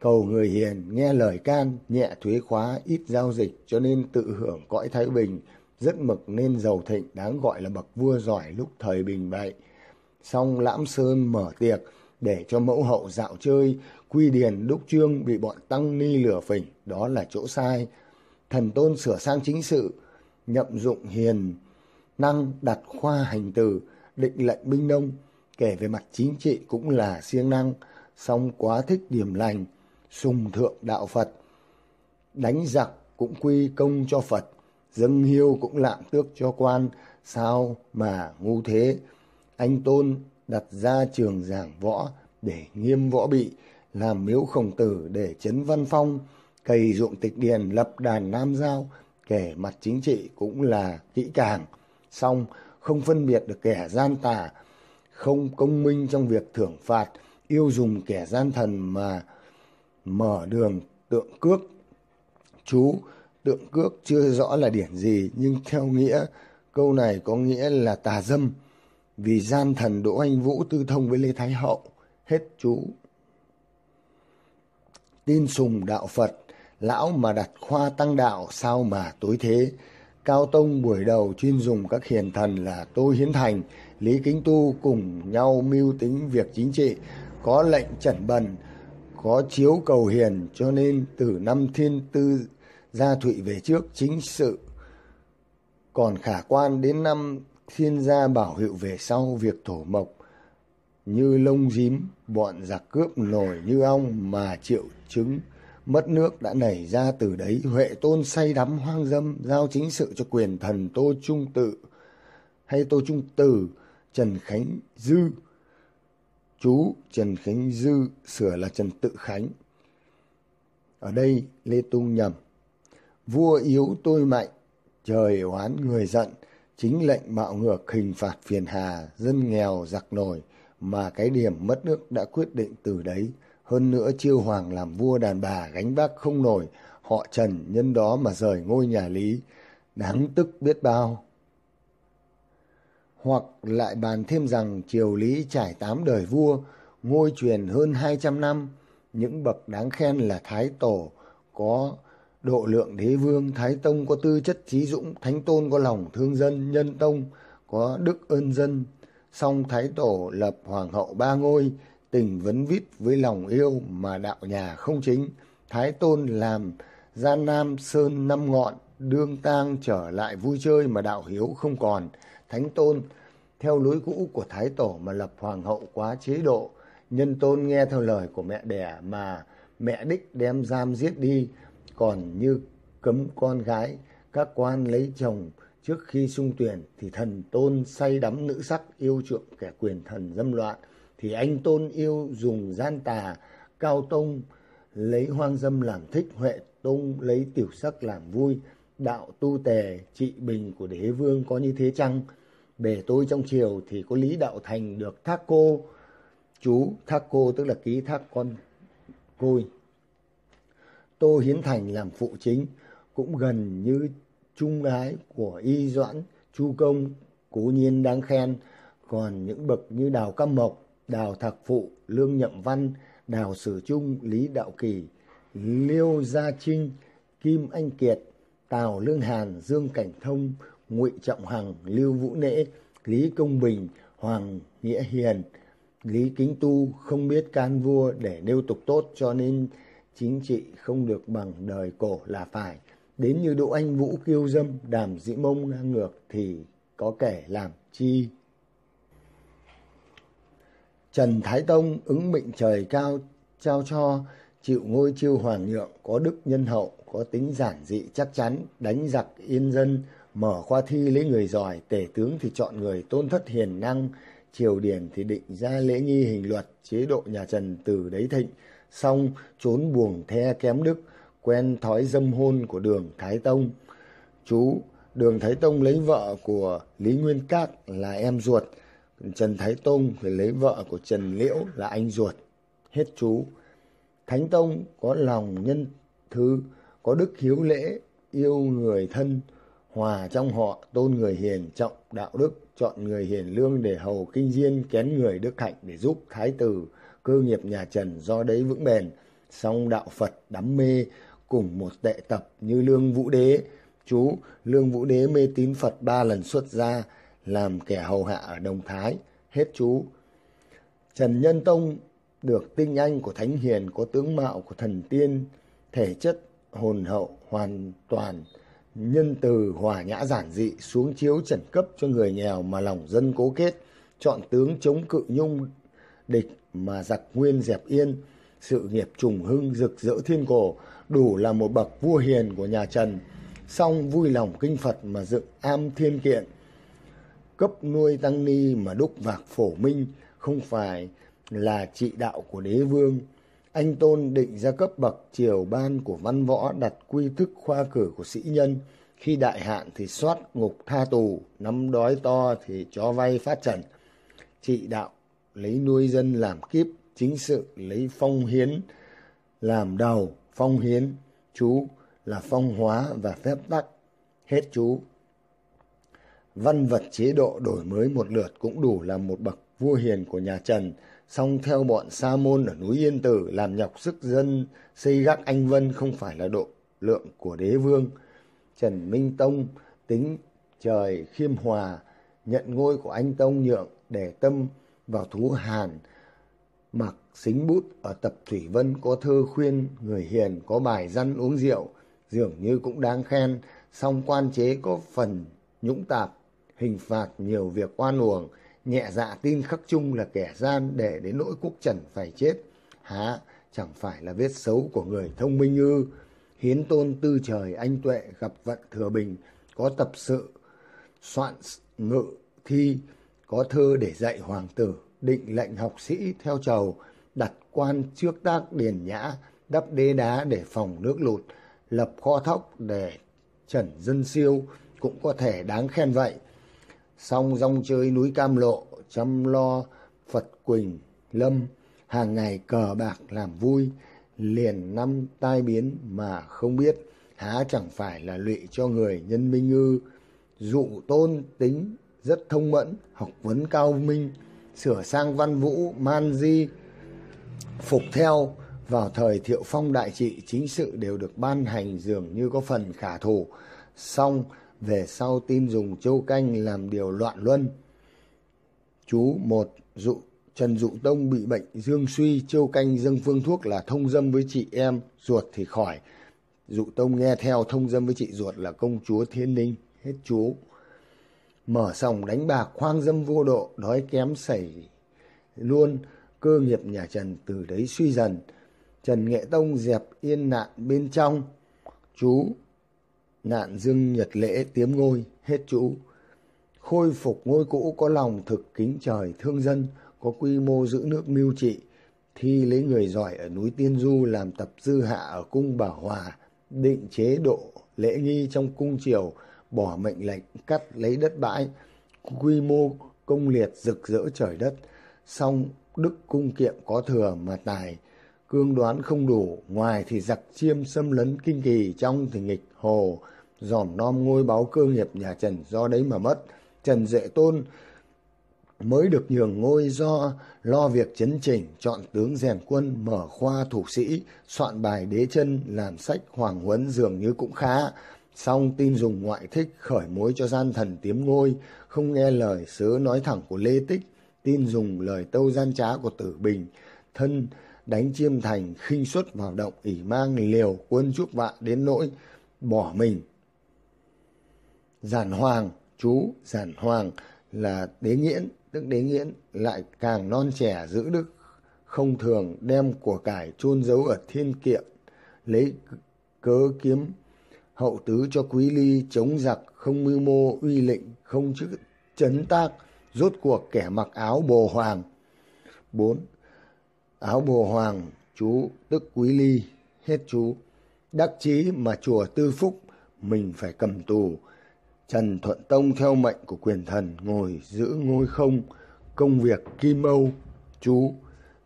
S1: cầu người hiền nghe lời can, nhẹ thuế khóa, ít giao dịch cho nên tự hưởng cõi thái bình, rất mực nên giàu thịnh đáng gọi là bậc vua giỏi lúc thời bình vậy. Xong lãm sơn mở tiệc để cho mẫu hậu dạo chơi, quy điền đúc trương bị bọn tăng ni lửa phỉnh, đó là chỗ sai. Thần tôn sửa sang chính sự, nhậm dụng hiền, năng đặt khoa hành từ, định lệnh binh nông, kể về mặt chính trị cũng là siêng năng, song quá thích điểm lành, sùng thượng đạo Phật, đánh giặc cũng quy công cho Phật, dâng hiêu cũng lạm tước cho quan, sao mà ngu thế. Anh Tôn đặt ra trường giảng võ để nghiêm võ bị, làm miếu khổng tử để chấn văn phong, cày ruộng tịch điền lập đàn nam giao, kể mặt chính trị cũng là kỹ càng, xong không phân biệt được kẻ gian tà, không công minh trong việc thưởng phạt, yêu dùng kẻ gian thần mà mở đường tượng cước. Chú, tượng cước chưa rõ là điển gì, nhưng theo nghĩa, câu này có nghĩa là tà dâm, vì gian thần Đỗ Anh Vũ tư thông với Lê Thái Hậu. Hết chú. Tin sùng đạo Phật, lão mà đặt khoa tăng đạo sao mà tối thế. Cao Tông buổi đầu chuyên dùng các hiền thần là Tô Hiến Thành, Lý Kính Tu cùng nhau mưu tính việc chính trị, có lệnh trần bần, có chiếu cầu hiền cho nên từ năm thiên tư gia thụy về trước chính sự. Còn khả quan đến năm thiên gia bảo hiệu về sau việc thổ mộc như lông dím, bọn giặc cướp nổi như ong mà triệu chứng mất nước đã nảy ra từ đấy, huệ tôn say đắm hoang dâm, giao chính sự cho quyền thần tô trung tự hay tô trung tử trần khánh dư. Chú trần khánh dư sửa là trần tự khánh. Ở đây, lê tung nhầm. Vua yếu tôi mạnh, trời oán người giận, chính lệnh mạo ngược hình phạt phiền hà, dân nghèo giặc nổi, mà cái điểm mất nước đã quyết định từ đấy hơn nữa chiêu hoàng làm vua đàn bà gánh vác không nổi, họ trần nhân đó mà rời ngôi nhà Lý, đáng tức biết bao. Hoặc lại bàn thêm rằng triều Lý trải tám đời vua, ngôi truyền hơn hai trăm năm, những bậc đáng khen là Thái Tổ, có độ lượng đế vương, Thái Tông có tư chất trí dũng, Thánh Tôn có lòng thương dân, Nhân Tông có đức ơn dân, song Thái Tổ lập Hoàng hậu ba ngôi, tình vấn vít với lòng yêu mà đạo nhà không chính. Thái Tôn làm gian nam sơn năm ngọn, đương tang trở lại vui chơi mà đạo hiếu không còn. Thánh Tôn theo lối cũ của Thái Tổ mà lập hoàng hậu quá chế độ. Nhân Tôn nghe theo lời của mẹ đẻ mà mẹ đích đem giam giết đi. Còn như cấm con gái, các quan lấy chồng trước khi sung tuyển thì thần tôn say đắm nữ sắc yêu chuộng kẻ quyền thần dâm loạn thì anh tôn yêu dùng gian tà, cao tông, lấy hoang dâm làm thích, huệ tông lấy tiểu sắc làm vui, đạo tu tề, trị bình của đế vương có như thế chăng? Bề tôi trong triều thì có lý đạo thành được thác cô. Chú thác cô tức là ký thác con côi. Tô hiến thành làm phụ chính, cũng gần như trung ái của y doãn chu công, cố nhiên đáng khen. Còn những bậc như đào cam mộc Đào Thạc Phụ, Lương Nhậm Văn, Đào Sử Trung, Lý Đạo Kỳ, Liêu Gia Trinh, Kim Anh Kiệt, Tào Lương Hàn, Dương Cảnh Thông, Ngụy Trọng Hằng, Lưu Vũ Nễ, Lý Công Bình, Hoàng Nghĩa Hiền, Lý Kính Tu không biết can vua để nêu tục tốt cho nên chính trị không được bằng đời cổ là phải. Đến như Đỗ Anh Vũ kiêu dâm, đàm dĩ mông ngang ngược thì có kẻ làm chi Trần Thái Tông ứng mệnh trời cao trao cho, chịu ngôi chiêu hoàng nhượng, có đức nhân hậu, có tính giản dị chắc chắn, đánh giặc yên dân, mở khoa thi lấy người giỏi, tể tướng thì chọn người tôn thất hiền năng, triều điển thì định ra lễ nghi hình luật, chế độ nhà Trần từ đấy thịnh, xong trốn buồng the kém đức, quen thói dâm hôn của đường Thái Tông. Chú Đường Thái Tông lấy vợ của Lý Nguyên Các là em ruột. Trần Thái Tông phải lấy vợ của Trần Liễu là anh ruột. Hết chú. Thánh Tông có lòng nhân thứ, có đức hiếu lễ, yêu người thân, hòa trong họ, tôn người hiền, trọng đạo đức, chọn người hiền lương để hầu kinh diên, kén người đức hạnh để giúp thái tử, cơ nghiệp nhà Trần do đấy vững bền. Song đạo Phật đắm mê cùng một tệ tập như Lương Vũ Đế. Chú, Lương Vũ Đế mê tín Phật ba lần xuất gia, làm kẻ hầu hạ ở Đồng Thái. Hết chú. Trần Nhân Tông được tinh anh của Thánh Hiền có tướng mạo của thần tiên, thể chất hồn hậu hoàn toàn, nhân từ hòa nhã giản dị xuống chiếu trần cấp cho người nghèo mà lòng dân cố kết, chọn tướng chống cự nhung địch mà giặc nguyên dẹp yên, sự nghiệp trùng hưng rực rỡ thiên cổ, đủ là một bậc vua hiền của nhà Trần, song vui lòng kinh Phật mà dựng am thiên kiện, cấp nuôi tăng ni mà đúc vạc phổ minh, không phải là trị đạo của đế vương. Anh Tôn định ra cấp bậc triều ban của văn võ đặt quy thức khoa cử của sĩ nhân. Khi đại hạn thì soát ngục tha tù, nắm đói to thì cho vay phát trần. Trị đạo lấy nuôi dân làm kiếp, chính sự lấy phong hiến làm đầu, phong hiến, chú là phong hóa và phép tắc. Hết chú. Văn vật chế độ đổi mới một lượt cũng đủ làm một bậc vua hiền của nhà Trần, song theo bọn Sa môn ở núi Yên Tử làm nhọc sức dân xây gác anh vân không phải là độ lượng của đế vương. Trần Minh Tông tính trời khiêm hòa, nhận ngôi của anh Tông nhượng để tâm vào thú Hàn, mặc xính bút ở tập Thủy Vân có thơ khuyên người hiền có bài răn uống rượu, dường như cũng đáng khen, song quan chế có phần nhũng tạp, hình phạt nhiều việc oan uổng, nhẹ dạ tin khắc chung là kẻ gian để đến nỗi quốc trần phải chết. Há, chẳng phải là vết xấu của người thông minh ư. Hiến tôn tư trời anh tuệ gặp vận thừa bình, có tập sự, soạn ngự, thi, có thơ để dạy hoàng tử, định lệnh học sĩ theo trầu, đặt quan trước tác điền nhã, đắp đê đá để phòng nước lụt, lập kho thóc để trần dân siêu, cũng có thể đáng khen vậy. Song rong chơi núi Cam Lộ, chăm lo Phật Quỳnh, Lâm, hàng ngày cờ bạc làm vui, liền năm tai biến mà không biết, há chẳng phải là lụy cho người nhân minh ư. Dụ tôn tính rất thông mẫn, học vấn cao minh, sửa sang văn vũ, man di, phục theo vào thời thiệu phong đại trị chính sự đều được ban hành dường như có phần khả thủ song về sau tin dùng châu canh làm điều loạn luân. Chú một dụ trần dụ tông bị bệnh dương suy châu canh dâng phương thuốc là thông dâm với chị em ruột thì khỏi. Dụ tông nghe theo thông dâm với chị ruột là công chúa thiên ninh. Hết chú. Mở sòng đánh bạc khoang dâm vô độ đói kém xảy luôn. Cơ nghiệp nhà Trần từ đấy suy dần. Trần Nghệ Tông dẹp yên nạn bên trong. Chú, nạn dưng nhật lễ tiếm ngôi, hết chủ Khôi phục ngôi cũ có lòng thực kính trời thương dân, có quy mô giữ nước mưu trị. Thi lấy người giỏi ở núi Tiên Du làm tập dư hạ ở cung Bảo Hòa, định chế độ lễ nghi trong cung triều, bỏ mệnh lệnh cắt lấy đất bãi, quy mô công liệt rực rỡ trời đất, song đức cung kiệm có thừa mà tài cương đoán không đủ, ngoài thì giặc chiêm xâm lấn kinh kỳ trong thì nghịch hồ. Dòm nom ngôi báo cơ nghiệp nhà trần do đấy mà mất. Trần Dệ tôn mới được nhường ngôi do lo việc chấn chỉnh, chọn tướng rèn quân, mở khoa thủ sĩ, soạn bài đế chân, làm sách hoàng huấn dường như cũng khá. Song tin dùng ngoại thích khởi mối cho gian thần tiếm ngôi, không nghe lời sớ nói thẳng của lê tích. Tin dùng lời tâu gian trá của tử bình, thân đánh chiêm thành, khinh xuất vào động, ỉ mang liều quân chúc vạ đến nỗi bỏ mình giản hoàng, chú giản hoàng là đế nghiễn, tức đế nghiễn, lại càng non trẻ, giữ đức không thường, đem của cải chôn giấu ở thiên kiệm, lấy cớ kiếm hậu tứ cho quý ly, chống giặc không mưu mô, uy lệnh không chữ chấn tác, rốt cuộc kẻ mặc áo bồ hoàng. bốn Áo bồ hoàng, chú tức quý ly, hết chú. Đắc chí mà chùa tư phúc, mình phải cầm tù. Trần Thuận Tông theo mệnh của quyền thần ngồi giữ ngôi không công việc Kim Âu, chú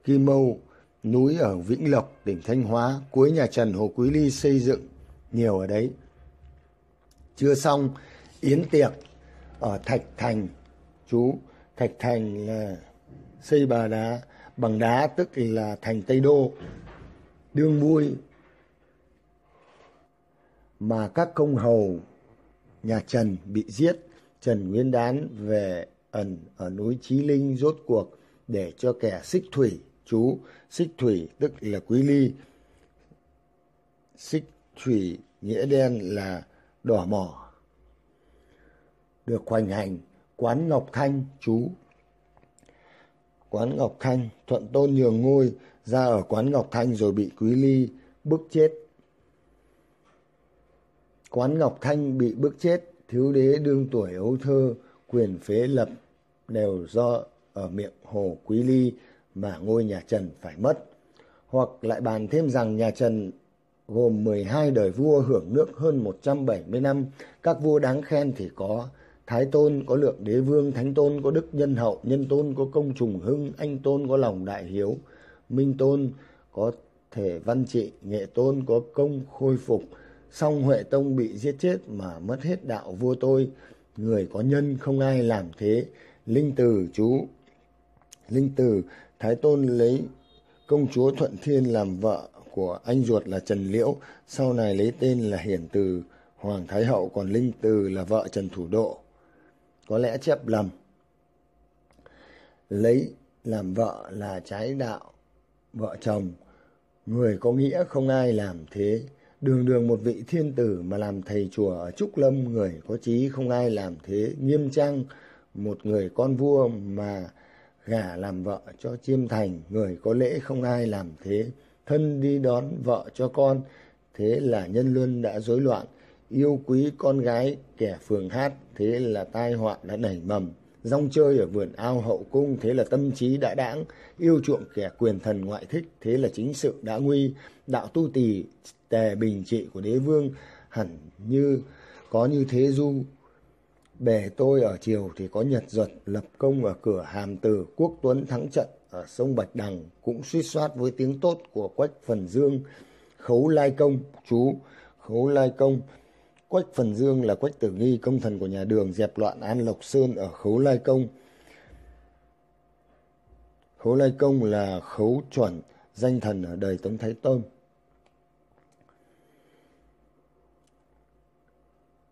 S1: Kim Âu, núi ở Vĩnh Lộc, tỉnh Thanh Hóa, cuối nhà Trần Hồ Quý Ly xây dựng nhiều ở đấy. Chưa xong, yến tiệc ở Thạch Thành, chú Thạch Thành là xây bà đá bằng đá tức là thành Tây Đô. Đương vui mà các công hầu nhà Trần bị giết, Trần Nguyên Đán về ẩn ở núi Chí Linh rốt cuộc để cho kẻ xích thủy chú xích thủy tức là quý ly xích thủy nghĩa đen là đỏ mỏ được hoành hành quán ngọc thanh chú quán ngọc thanh thuận tôn nhường ngôi, ra ở quán ngọc thanh rồi bị quý ly bức chết quán ngọc thanh bị bức chết, thiếu đế đương tuổi ấu thơ, quyền phế lập đều do ở miệng hồ quý ly mà ngôi nhà Trần phải mất. Hoặc lại bàn thêm rằng nhà Trần gồm 12 đời vua hưởng nước hơn 170 năm. Các vua đáng khen thì có Thái Tôn, có Lượng Đế Vương, Thánh Tôn, có Đức Nhân Hậu, Nhân Tôn, có Công Trùng Hưng, Anh Tôn, có Lòng Đại Hiếu, Minh Tôn, có Thể Văn Trị, Nghệ Tôn, có Công Khôi Phục. Song Huệ Tông bị giết chết mà mất hết đạo vua tôi. Người có nhân không ai làm thế. Linh Từ chú Linh Từ Thái Tôn lấy công chúa Thuận Thiên làm vợ của anh ruột là Trần Liễu, sau này lấy tên là Hiển Từ Hoàng Thái Hậu, còn Linh Từ là vợ Trần Thủ Độ. Có lẽ chép lầm. Lấy làm vợ là trái đạo, vợ chồng. Người có nghĩa không ai làm thế. Đường đường một vị thiên tử mà làm thầy chùa ở Trúc Lâm, người có trí không ai làm thế. Nghiêm trang, một người con vua mà gả làm vợ cho chiêm thành người có lễ không ai làm thế thân đi đón vợ cho con thế là nhân luân đã rối loạn yêu quý con gái kẻ phường hát thế là tai họa đã nảy mầm. Rong chơi ở vườn ao hậu cung thế là tâm trí đã đãng. Yêu chuộng kẻ quyền thần ngoại thích thế là chính sự đã nguy. Đạo tu tỳ tề bình trị của đế vương hẳn như có như thế du. Bề tôi ở triều thì có Nhật Duật lập công ở cửa Hàm Từ, Quốc Tuấn thắng trận ở sông Bạch Đằng cũng suýt soát với tiếng tốt của Quách Phần Dương, Khấu Lai Công, chú Khấu Lai Công. Quách Phần Dương là Quách Tử Nghi, công thần của nhà Đường dẹp loạn An Lộc Sơn ở Khấu Lai Công. Khấu Lai Công là khấu chuẩn, danh thần ở đời Tống Thái Tôn.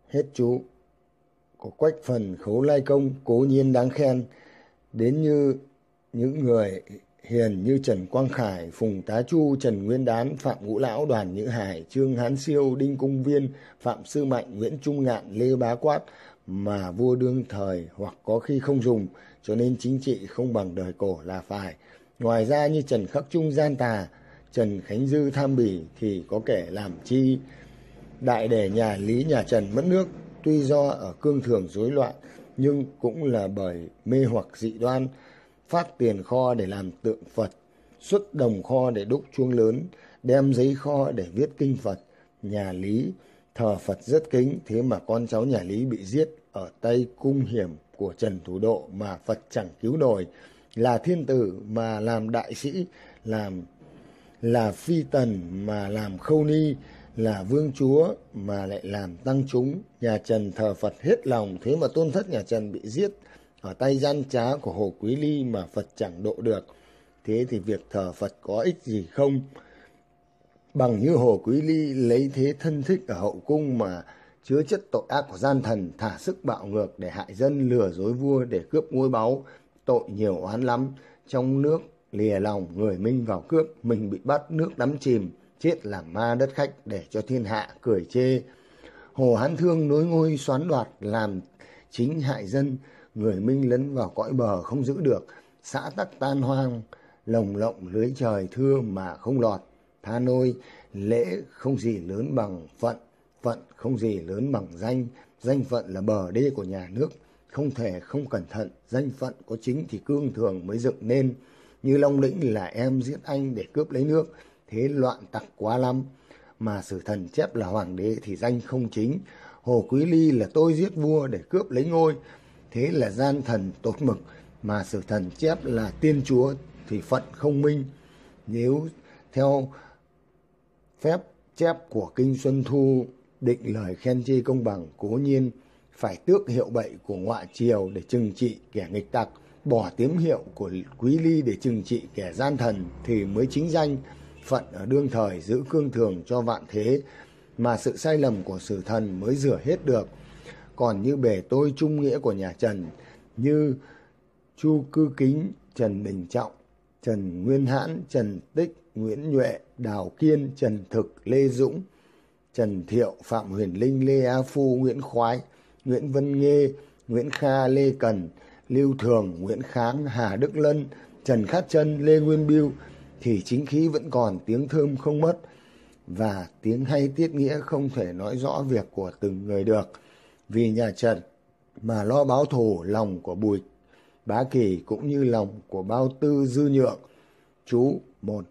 S1: Hết chú của quách phần khấu lai công cố nhiên đáng khen đến như những người hiền như Trần Quang Khải, Phùng Tá Chu, Trần Nguyên Đán, Phạm Ngũ Lão, Đoàn Nhữ Hải, Trương Hán Siêu, Đinh Cung Viên, Phạm Sư Mạnh, Nguyễn Trung Ngạn, Lê Bá Quát mà vua đương thời hoặc có khi không dùng cho nên chính trị không bằng đời cổ là phải. Ngoài ra như Trần Khắc Trung gian tà, Trần Khánh Dư tham bỉ thì có kẻ làm chi đại để nhà Lý nhà Trần mất nước tuy do ở cương thường rối loạn nhưng cũng là bởi mê hoặc dị đoan phát tiền kho để làm tượng Phật, xuất đồng kho để đúc chuông lớn, đem giấy kho để viết kinh Phật. Nhà Lý, thờ Phật rất kính, thế mà con cháu nhà Lý bị giết ở tay cung hiểm của Trần Thủ Độ mà Phật chẳng cứu nổi. Là thiên tử mà làm đại sĩ, làm, là phi tần mà làm khâu ni, là vương chúa mà lại làm tăng chúng. Nhà Trần thờ Phật hết lòng, thế mà tôn thất nhà Trần bị giết ở tay gian trá của Hồ Quý Ly mà Phật chẳng độ được. Thế thì việc thờ Phật có ích gì không? Bằng như Hồ Quý Ly lấy thế thân thích ở hậu cung mà chứa chất tội ác của gian thần thả sức bạo ngược để hại dân lừa dối vua để cướp ngôi báu tội nhiều oán lắm. Trong nước lìa lòng người minh vào cướp mình bị bắt nước đắm chìm chết làm ma đất khách để cho thiên hạ cười chê. Hồ Hán Thương nối ngôi xoán đoạt làm chính hại dân, người Minh lấn vào cõi bờ không giữ được, xã tắc tan hoang, lồng lộng lưới trời thưa mà không lọt. Tha nôi, lễ không gì lớn bằng phận, phận không gì lớn bằng danh, danh phận là bờ đê của nhà nước, không thể không cẩn thận, danh phận có chính thì cương thường mới dựng nên. Như Long Lĩnh là em giết anh để cướp lấy nước, thế loạn tặc quá lắm mà sử thần chép là hoàng đế thì danh không chính Hồ Quý Ly là tôi giết vua để cướp lấy ngôi. Thế là gian thần tột mực mà sử thần chép là tiên chúa thì phận không minh. Nếu theo phép chép của Kinh Xuân Thu định lời khen chê công bằng cố nhiên phải tước hiệu bậy của ngoại triều để trừng trị kẻ nghịch tặc, bỏ tiếng hiệu của quý ly để trừng trị kẻ gian thần thì mới chính danh phận ở đương thời giữ cương thường cho vạn thế mà sự sai lầm của sử thần mới rửa hết được. Còn như bề tôi trung nghĩa của nhà Trần như Chu Cư Kính, Trần Bình Trọng, Trần Nguyên Hãn, Trần Tích, Nguyễn Nhuệ, Đào Kiên, Trần Thực, Lê Dũng, Trần Thiệu, Phạm Huyền Linh, Lê A Phu, Nguyễn Khoái, Nguyễn Vân Nghê, Nguyễn Kha, Lê Cần, Lưu Thường, Nguyễn Kháng, Hà Đức Lân, Trần Khát Trân, Lê Nguyên Biêu thì chính khí vẫn còn tiếng thơm không mất và tiếng hay tiết nghĩa không thể nói rõ việc của từng người được. Vì nhà Trần mà lo báo thù lòng của Bùi Bá Kỳ cũng như lòng của Bao Tư Dư Nhượng. Chú một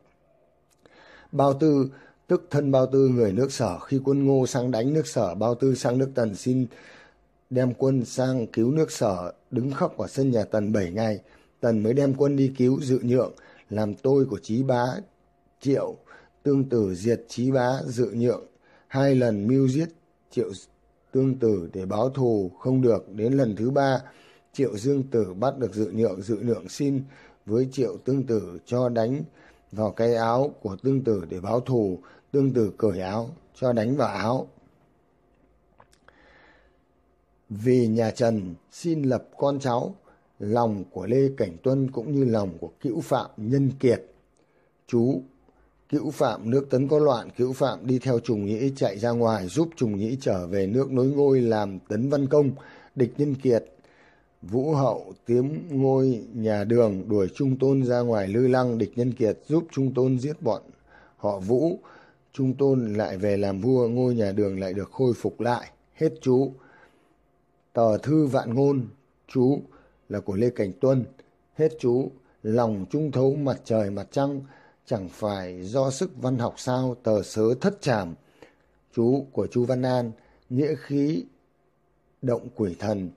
S1: Bao Tư tức thân Bao Tư người nước Sở khi quân Ngô sang đánh nước Sở, Bao Tư sang nước Tần xin đem quân sang cứu nước Sở, đứng khóc ở sân nhà Tần 7 ngày. Tần mới đem quân đi cứu dự nhượng, làm tôi của Chí Bá Triệu, tương tử diệt Chí Bá dự nhượng, hai lần mưu giết Triệu tương tử để báo thù không được đến lần thứ ba, triệu dương tử bắt được dự nhượng dự lượng xin với triệu tương tử cho đánh vào cái áo của tương tử để báo thù, tương tử cởi áo cho đánh vào áo. Vì nhà trần xin lập con cháu, lòng của lê cảnh tuân cũng như lòng của cữu phạm nhân kiệt, chú Cữu Phạm nước tấn có loạn, Cữu Phạm đi theo Trùng Nhĩ chạy ra ngoài giúp Trùng Nhĩ trở về nước nối ngôi làm tấn văn công, địch nhân kiệt. Vũ Hậu tiếm ngôi nhà đường đuổi Trung Tôn ra ngoài lư lăng, địch nhân kiệt giúp Trung Tôn giết bọn họ Vũ. Trung Tôn lại về làm vua, ngôi nhà đường lại được khôi phục lại. Hết chú. Tờ thư vạn ngôn, chú là của Lê Cảnh Tuân. Hết chú. Lòng trung thấu mặt trời mặt trăng, chẳng phải do sức văn học sao tờ sớ thất trảm. Chú của chu Văn An, nghĩa khí, động quỷ thần.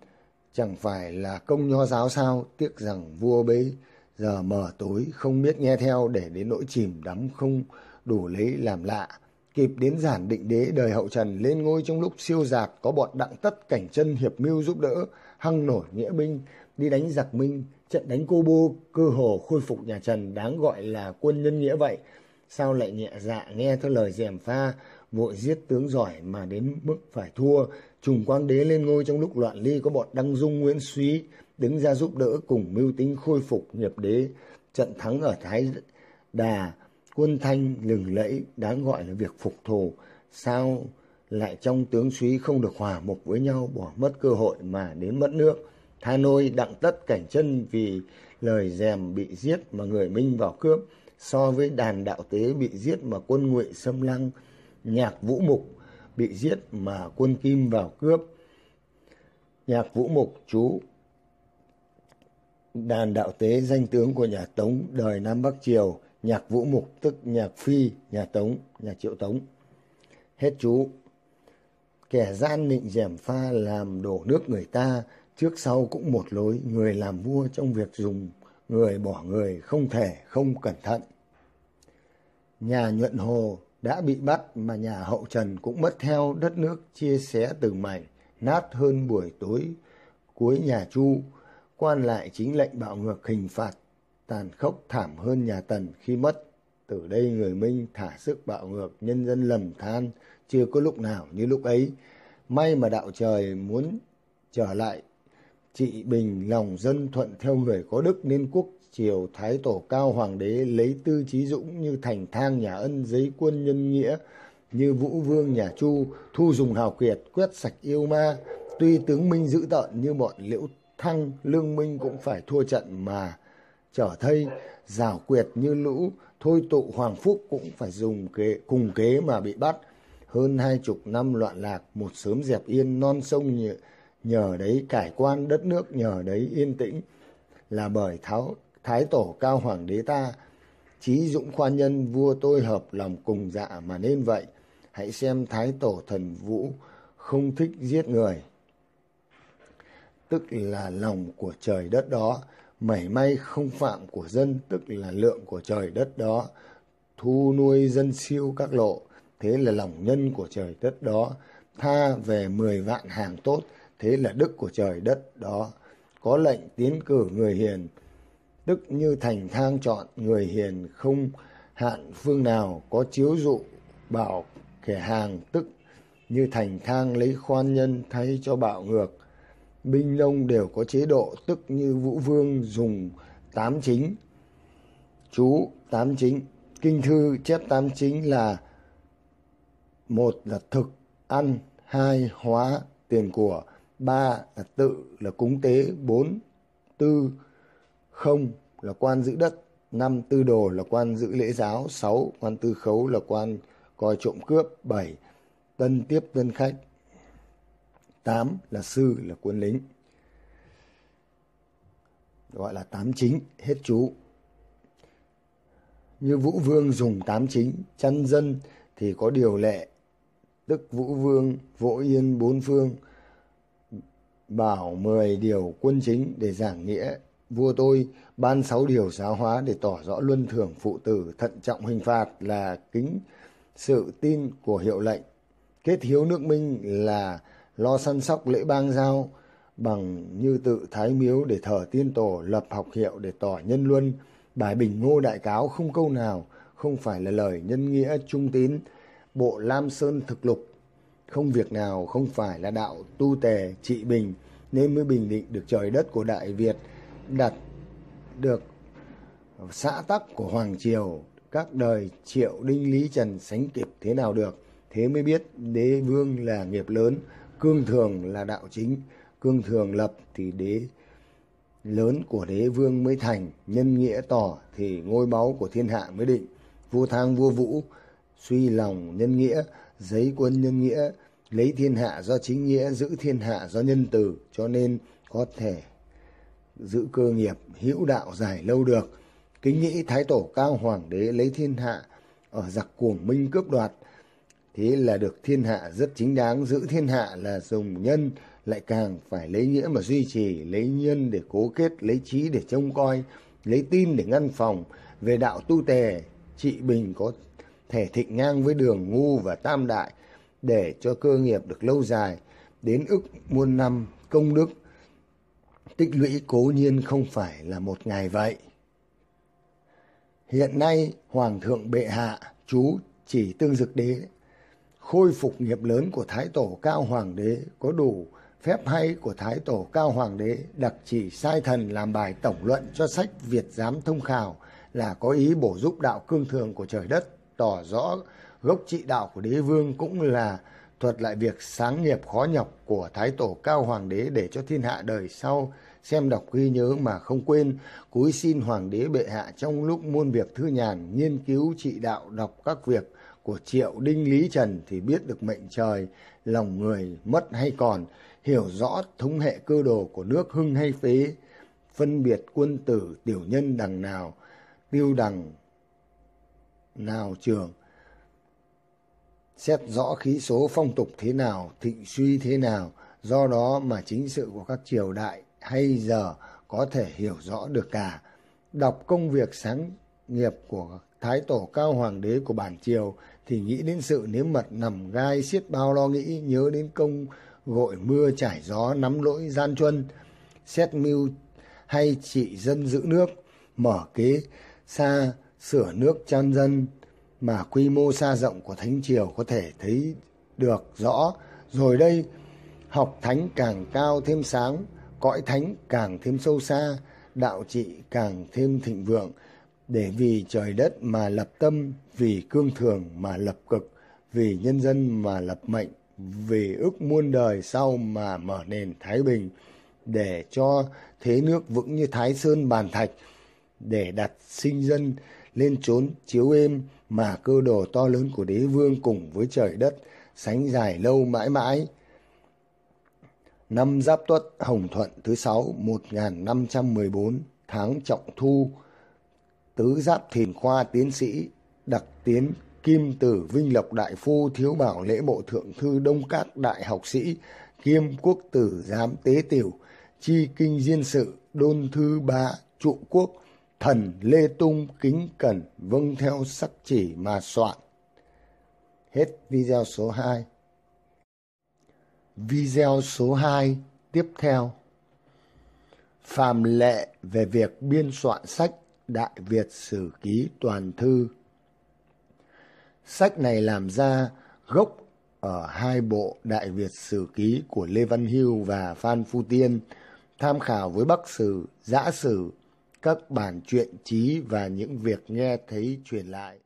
S1: Chẳng phải là công nho giáo sao, tiếc rằng vua bấy giờ mờ tối, không biết nghe theo để đến nỗi chìm đắm không đủ lấy làm lạ. Kịp đến giản định đế đời hậu trần, lên ngôi trong lúc siêu giạc có bọn đặng tất cảnh chân hiệp mưu giúp đỡ, hăng nổi nghĩa binh, đi đánh giặc minh trận đánh cô bô cơ hồ khôi phục nhà Trần đáng gọi là quân nhân nghĩa vậy. Sao lại nhẹ dạ nghe theo lời dèm pha, vội giết tướng giỏi mà đến mức phải thua. Trùng quang đế lên ngôi trong lúc loạn ly có bọn Đăng Dung Nguyễn Suý đứng ra giúp đỡ cùng mưu tính khôi phục nghiệp đế. Trận thắng ở Thái Đà, quân thanh lừng lẫy đáng gọi là việc phục thù. Sao lại trong tướng Suý không được hòa mục với nhau bỏ mất cơ hội mà đến mất nước Hà Nội đặng tất cảnh chân vì lời dèm bị giết mà người Minh vào cướp, so với đàn đạo tế bị giết mà quân ngụy xâm lăng, nhạc vũ mục bị giết mà quân kim vào cướp. Nhạc vũ mục, chú đàn đạo tế danh tướng của nhà tống, đời nam bắc triều, nhạc vũ mục tức nhạc phi, nhà tống, nhà triệu tống. Hết chú. Kẻ gian nịnh dèm pha làm đổ nước người ta trước sau cũng một lối người làm vua trong việc dùng người bỏ người không thể không cẩn thận. Nhà nhuận hồ đã bị bắt mà nhà hậu trần cũng mất theo đất nước chia xé từng mảnh, nát hơn buổi tối cuối nhà Chu. Quan lại chính lệnh bạo ngược hình phạt, tàn khốc thảm hơn nhà Tần khi mất. Từ đây người Minh thả sức bạo ngược, nhân dân lầm than, chưa có lúc nào như lúc ấy. May mà đạo trời muốn trở lại trị bình lòng dân thuận theo người có đức nên quốc triều thái tổ cao hoàng đế lấy tư trí dũng như thành thang nhà ân giấy quân nhân nghĩa, như vũ vương nhà chu, thu dùng hào kiệt, quét sạch yêu ma. Tuy tướng minh dữ tợn như bọn liễu thăng, lương minh cũng phải thua trận mà trở thây. Rào quyệt như lũ, thôi tụ hoàng phúc cũng phải dùng kế, cùng kế mà bị bắt. Hơn hai chục năm loạn lạc, một sớm dẹp yên non sông như nhờ đấy cải quan đất nước nhờ đấy yên tĩnh là bởi tháo thái tổ cao hoàng đế ta trí dũng khoan nhân vua tôi hợp lòng cùng dạ mà nên vậy hãy xem thái tổ thần vũ không thích giết người. Tức là lòng của trời đất đó, mảy may không phạm của dân, tức là lượng của trời đất đó, thu nuôi dân siêu các lộ, thế là lòng nhân của trời đất đó, tha về mười vạn hàng tốt, thế là đức của trời đất đó. Có lệnh tiến cử người hiền, đức như thành thang chọn người hiền không hạn phương nào có chiếu dụ bảo kẻ hàng tức như thành thang lấy khoan nhân thay cho bạo ngược. Binh nông đều có chế độ tức như vũ vương dùng tám chính. Chú tám chính kinh thư chép tám chính là một là thực ăn hai hóa tiền của ba là tự là cúng tế, bốn, tư, không là quan giữ đất, năm, tư đồ là quan giữ lễ giáo, sáu, quan tư khấu là quan coi trộm cướp, bảy, tân tiếp tân khách, tám là sư là quân lính. Gọi là tám chính, hết chú. Như vũ vương dùng tám chính, chăn dân thì có điều lệ. Tức vũ vương, vỗ yên, bốn phương bảo mười điều quân chính để giảng nghĩa. Vua tôi ban sáu điều giáo hóa để tỏ rõ luân thường phụ tử, thận trọng hình phạt là kính sự tin của hiệu lệnh. Kết hiếu nước minh là lo săn sóc lễ bang giao bằng như tự thái miếu để thờ tiên tổ, lập học hiệu để tỏ nhân luân. Bài bình ngô đại cáo không câu nào không phải là lời nhân nghĩa trung tín. Bộ lam sơn thực lục không việc nào không phải là đạo tu tề, trị bình, nên mới bình định được trời đất của đại việt, đặt được xã tắc của hoàng triều. Các đời triệu đinh lý trần sánh kịp thế nào được, thế mới biết đế vương là nghiệp lớn, cương thường là đạo chính. Cương thường lập thì đế lớn của đế vương mới thành, nhân nghĩa tỏ thì ngôi báu của thiên hạ mới định. Vua thang vua vũ, suy lòng nhân nghĩa, giấy quân nhân nghĩa lấy thiên hạ do chính nghĩa, giữ thiên hạ do nhân từ, cho nên có thể giữ cơ nghiệp hữu đạo dài lâu được. Kính nghĩ thái tổ cao hoàng đế lấy thiên hạ ở giặc cuồng minh cướp đoạt, thế là được thiên hạ rất chính đáng. Giữ thiên hạ là dùng nhân, lại càng phải lấy nghĩa mà duy trì, lấy nhân để cố kết, lấy trí để trông coi, lấy tin để ngăn phòng. Về đạo tu tề, trị bình có thể thịnh ngang với đường ngu và tam đại để cho cơ nghiệp được lâu dài, đến ức muôn năm công đức. Tích lũy cố nhiên không phải là một ngày vậy. Hiện nay, hoàng thượng bệ hạ, chú chỉ tương dực đế, khôi phục nghiệp lớn của thái tổ cao hoàng đế có đủ phép hay của thái tổ cao hoàng đế đặc chỉ sai thần làm bài tổng luận cho sách việt giám thông khảo là có ý bổ giúp đạo cương thường của trời đất, tỏ rõ gốc trị đạo của đế vương cũng là thuật lại việc sáng nghiệp khó nhọc của thái tổ cao hoàng đế để cho thiên hạ đời sau xem đọc ghi nhớ mà không quên, cúi xin hoàng đế bệ hạ trong lúc muôn việc thư nhàn nghiên cứu trị đạo đọc các việc của triệu đinh lý trần thì biết được mệnh trời, lòng người mất hay còn, hiểu rõ thống hệ cơ đồ của nước hưng hay phế, phân biệt quân tử tiểu nhân đằng nào, tiêu đằng nào trường xét rõ khí số phong tục thế nào, thịnh suy thế nào, do đó mà chính sự của các triều đại hay giờ có thể hiểu rõ được cả. Đọc công việc sáng nghiệp của thái tổ cao hoàng đế của bản triều thì nghĩ đến sự nếm mật nằm gai xiết bao lo nghĩ, nhớ đến công gội mưa trải gió nắm lỗi gian truân. Xét mưu hay trị dân giữ nước, mở kế, xa sửa nước chan dân mà quy mô xa rộng của thánh triều có thể thấy được rõ. Rồi đây, học thánh càng cao thêm sáng, cõi thánh càng thêm sâu xa, đạo trị càng thêm thịnh vượng. Để vì trời đất mà lập tâm, vì cương thường mà lập cực, vì nhân dân mà lập mệnh, vì ước muôn đời sau mà mở nền thái bình, để cho thế nước vững như thái sơn bàn thạch, để đặt sinh dân lên trốn chiếu êm mà cơ đồ to lớn của đế vương cùng với trời đất sánh dài lâu mãi mãi. Năm giáp tuất hồng thuận thứ sáu, một nghìn năm trăm mười bốn, tháng trọng thu, tứ giáp thìn khoa tiến sĩ đặc tiến, Kim Tử, Vinh Lộc Đại Phu, Thiếu Bảo Lễ Bộ Thượng Thư, Đông Các Đại Học Sĩ, Kiêm Quốc Tử Giám Tế Tiểu, Chi Kinh Diên Sự, Đôn Thư Bá Trụ Quốc Thần Lê Tung kính cẩn vâng theo sắc chỉ mà soạn. Hết video số 2. Video số 2 tiếp theo. Phạm lệ về việc biên soạn sách Đại Việt Sử Ký Toàn Thư. Sách này làm ra gốc ở hai bộ Đại Việt Sử Ký của Lê Văn Hưu và Phan Phu Tiên, tham khảo với Bắc Sử, Giã Sử, các bản truyện trí và những việc nghe thấy truyền lại.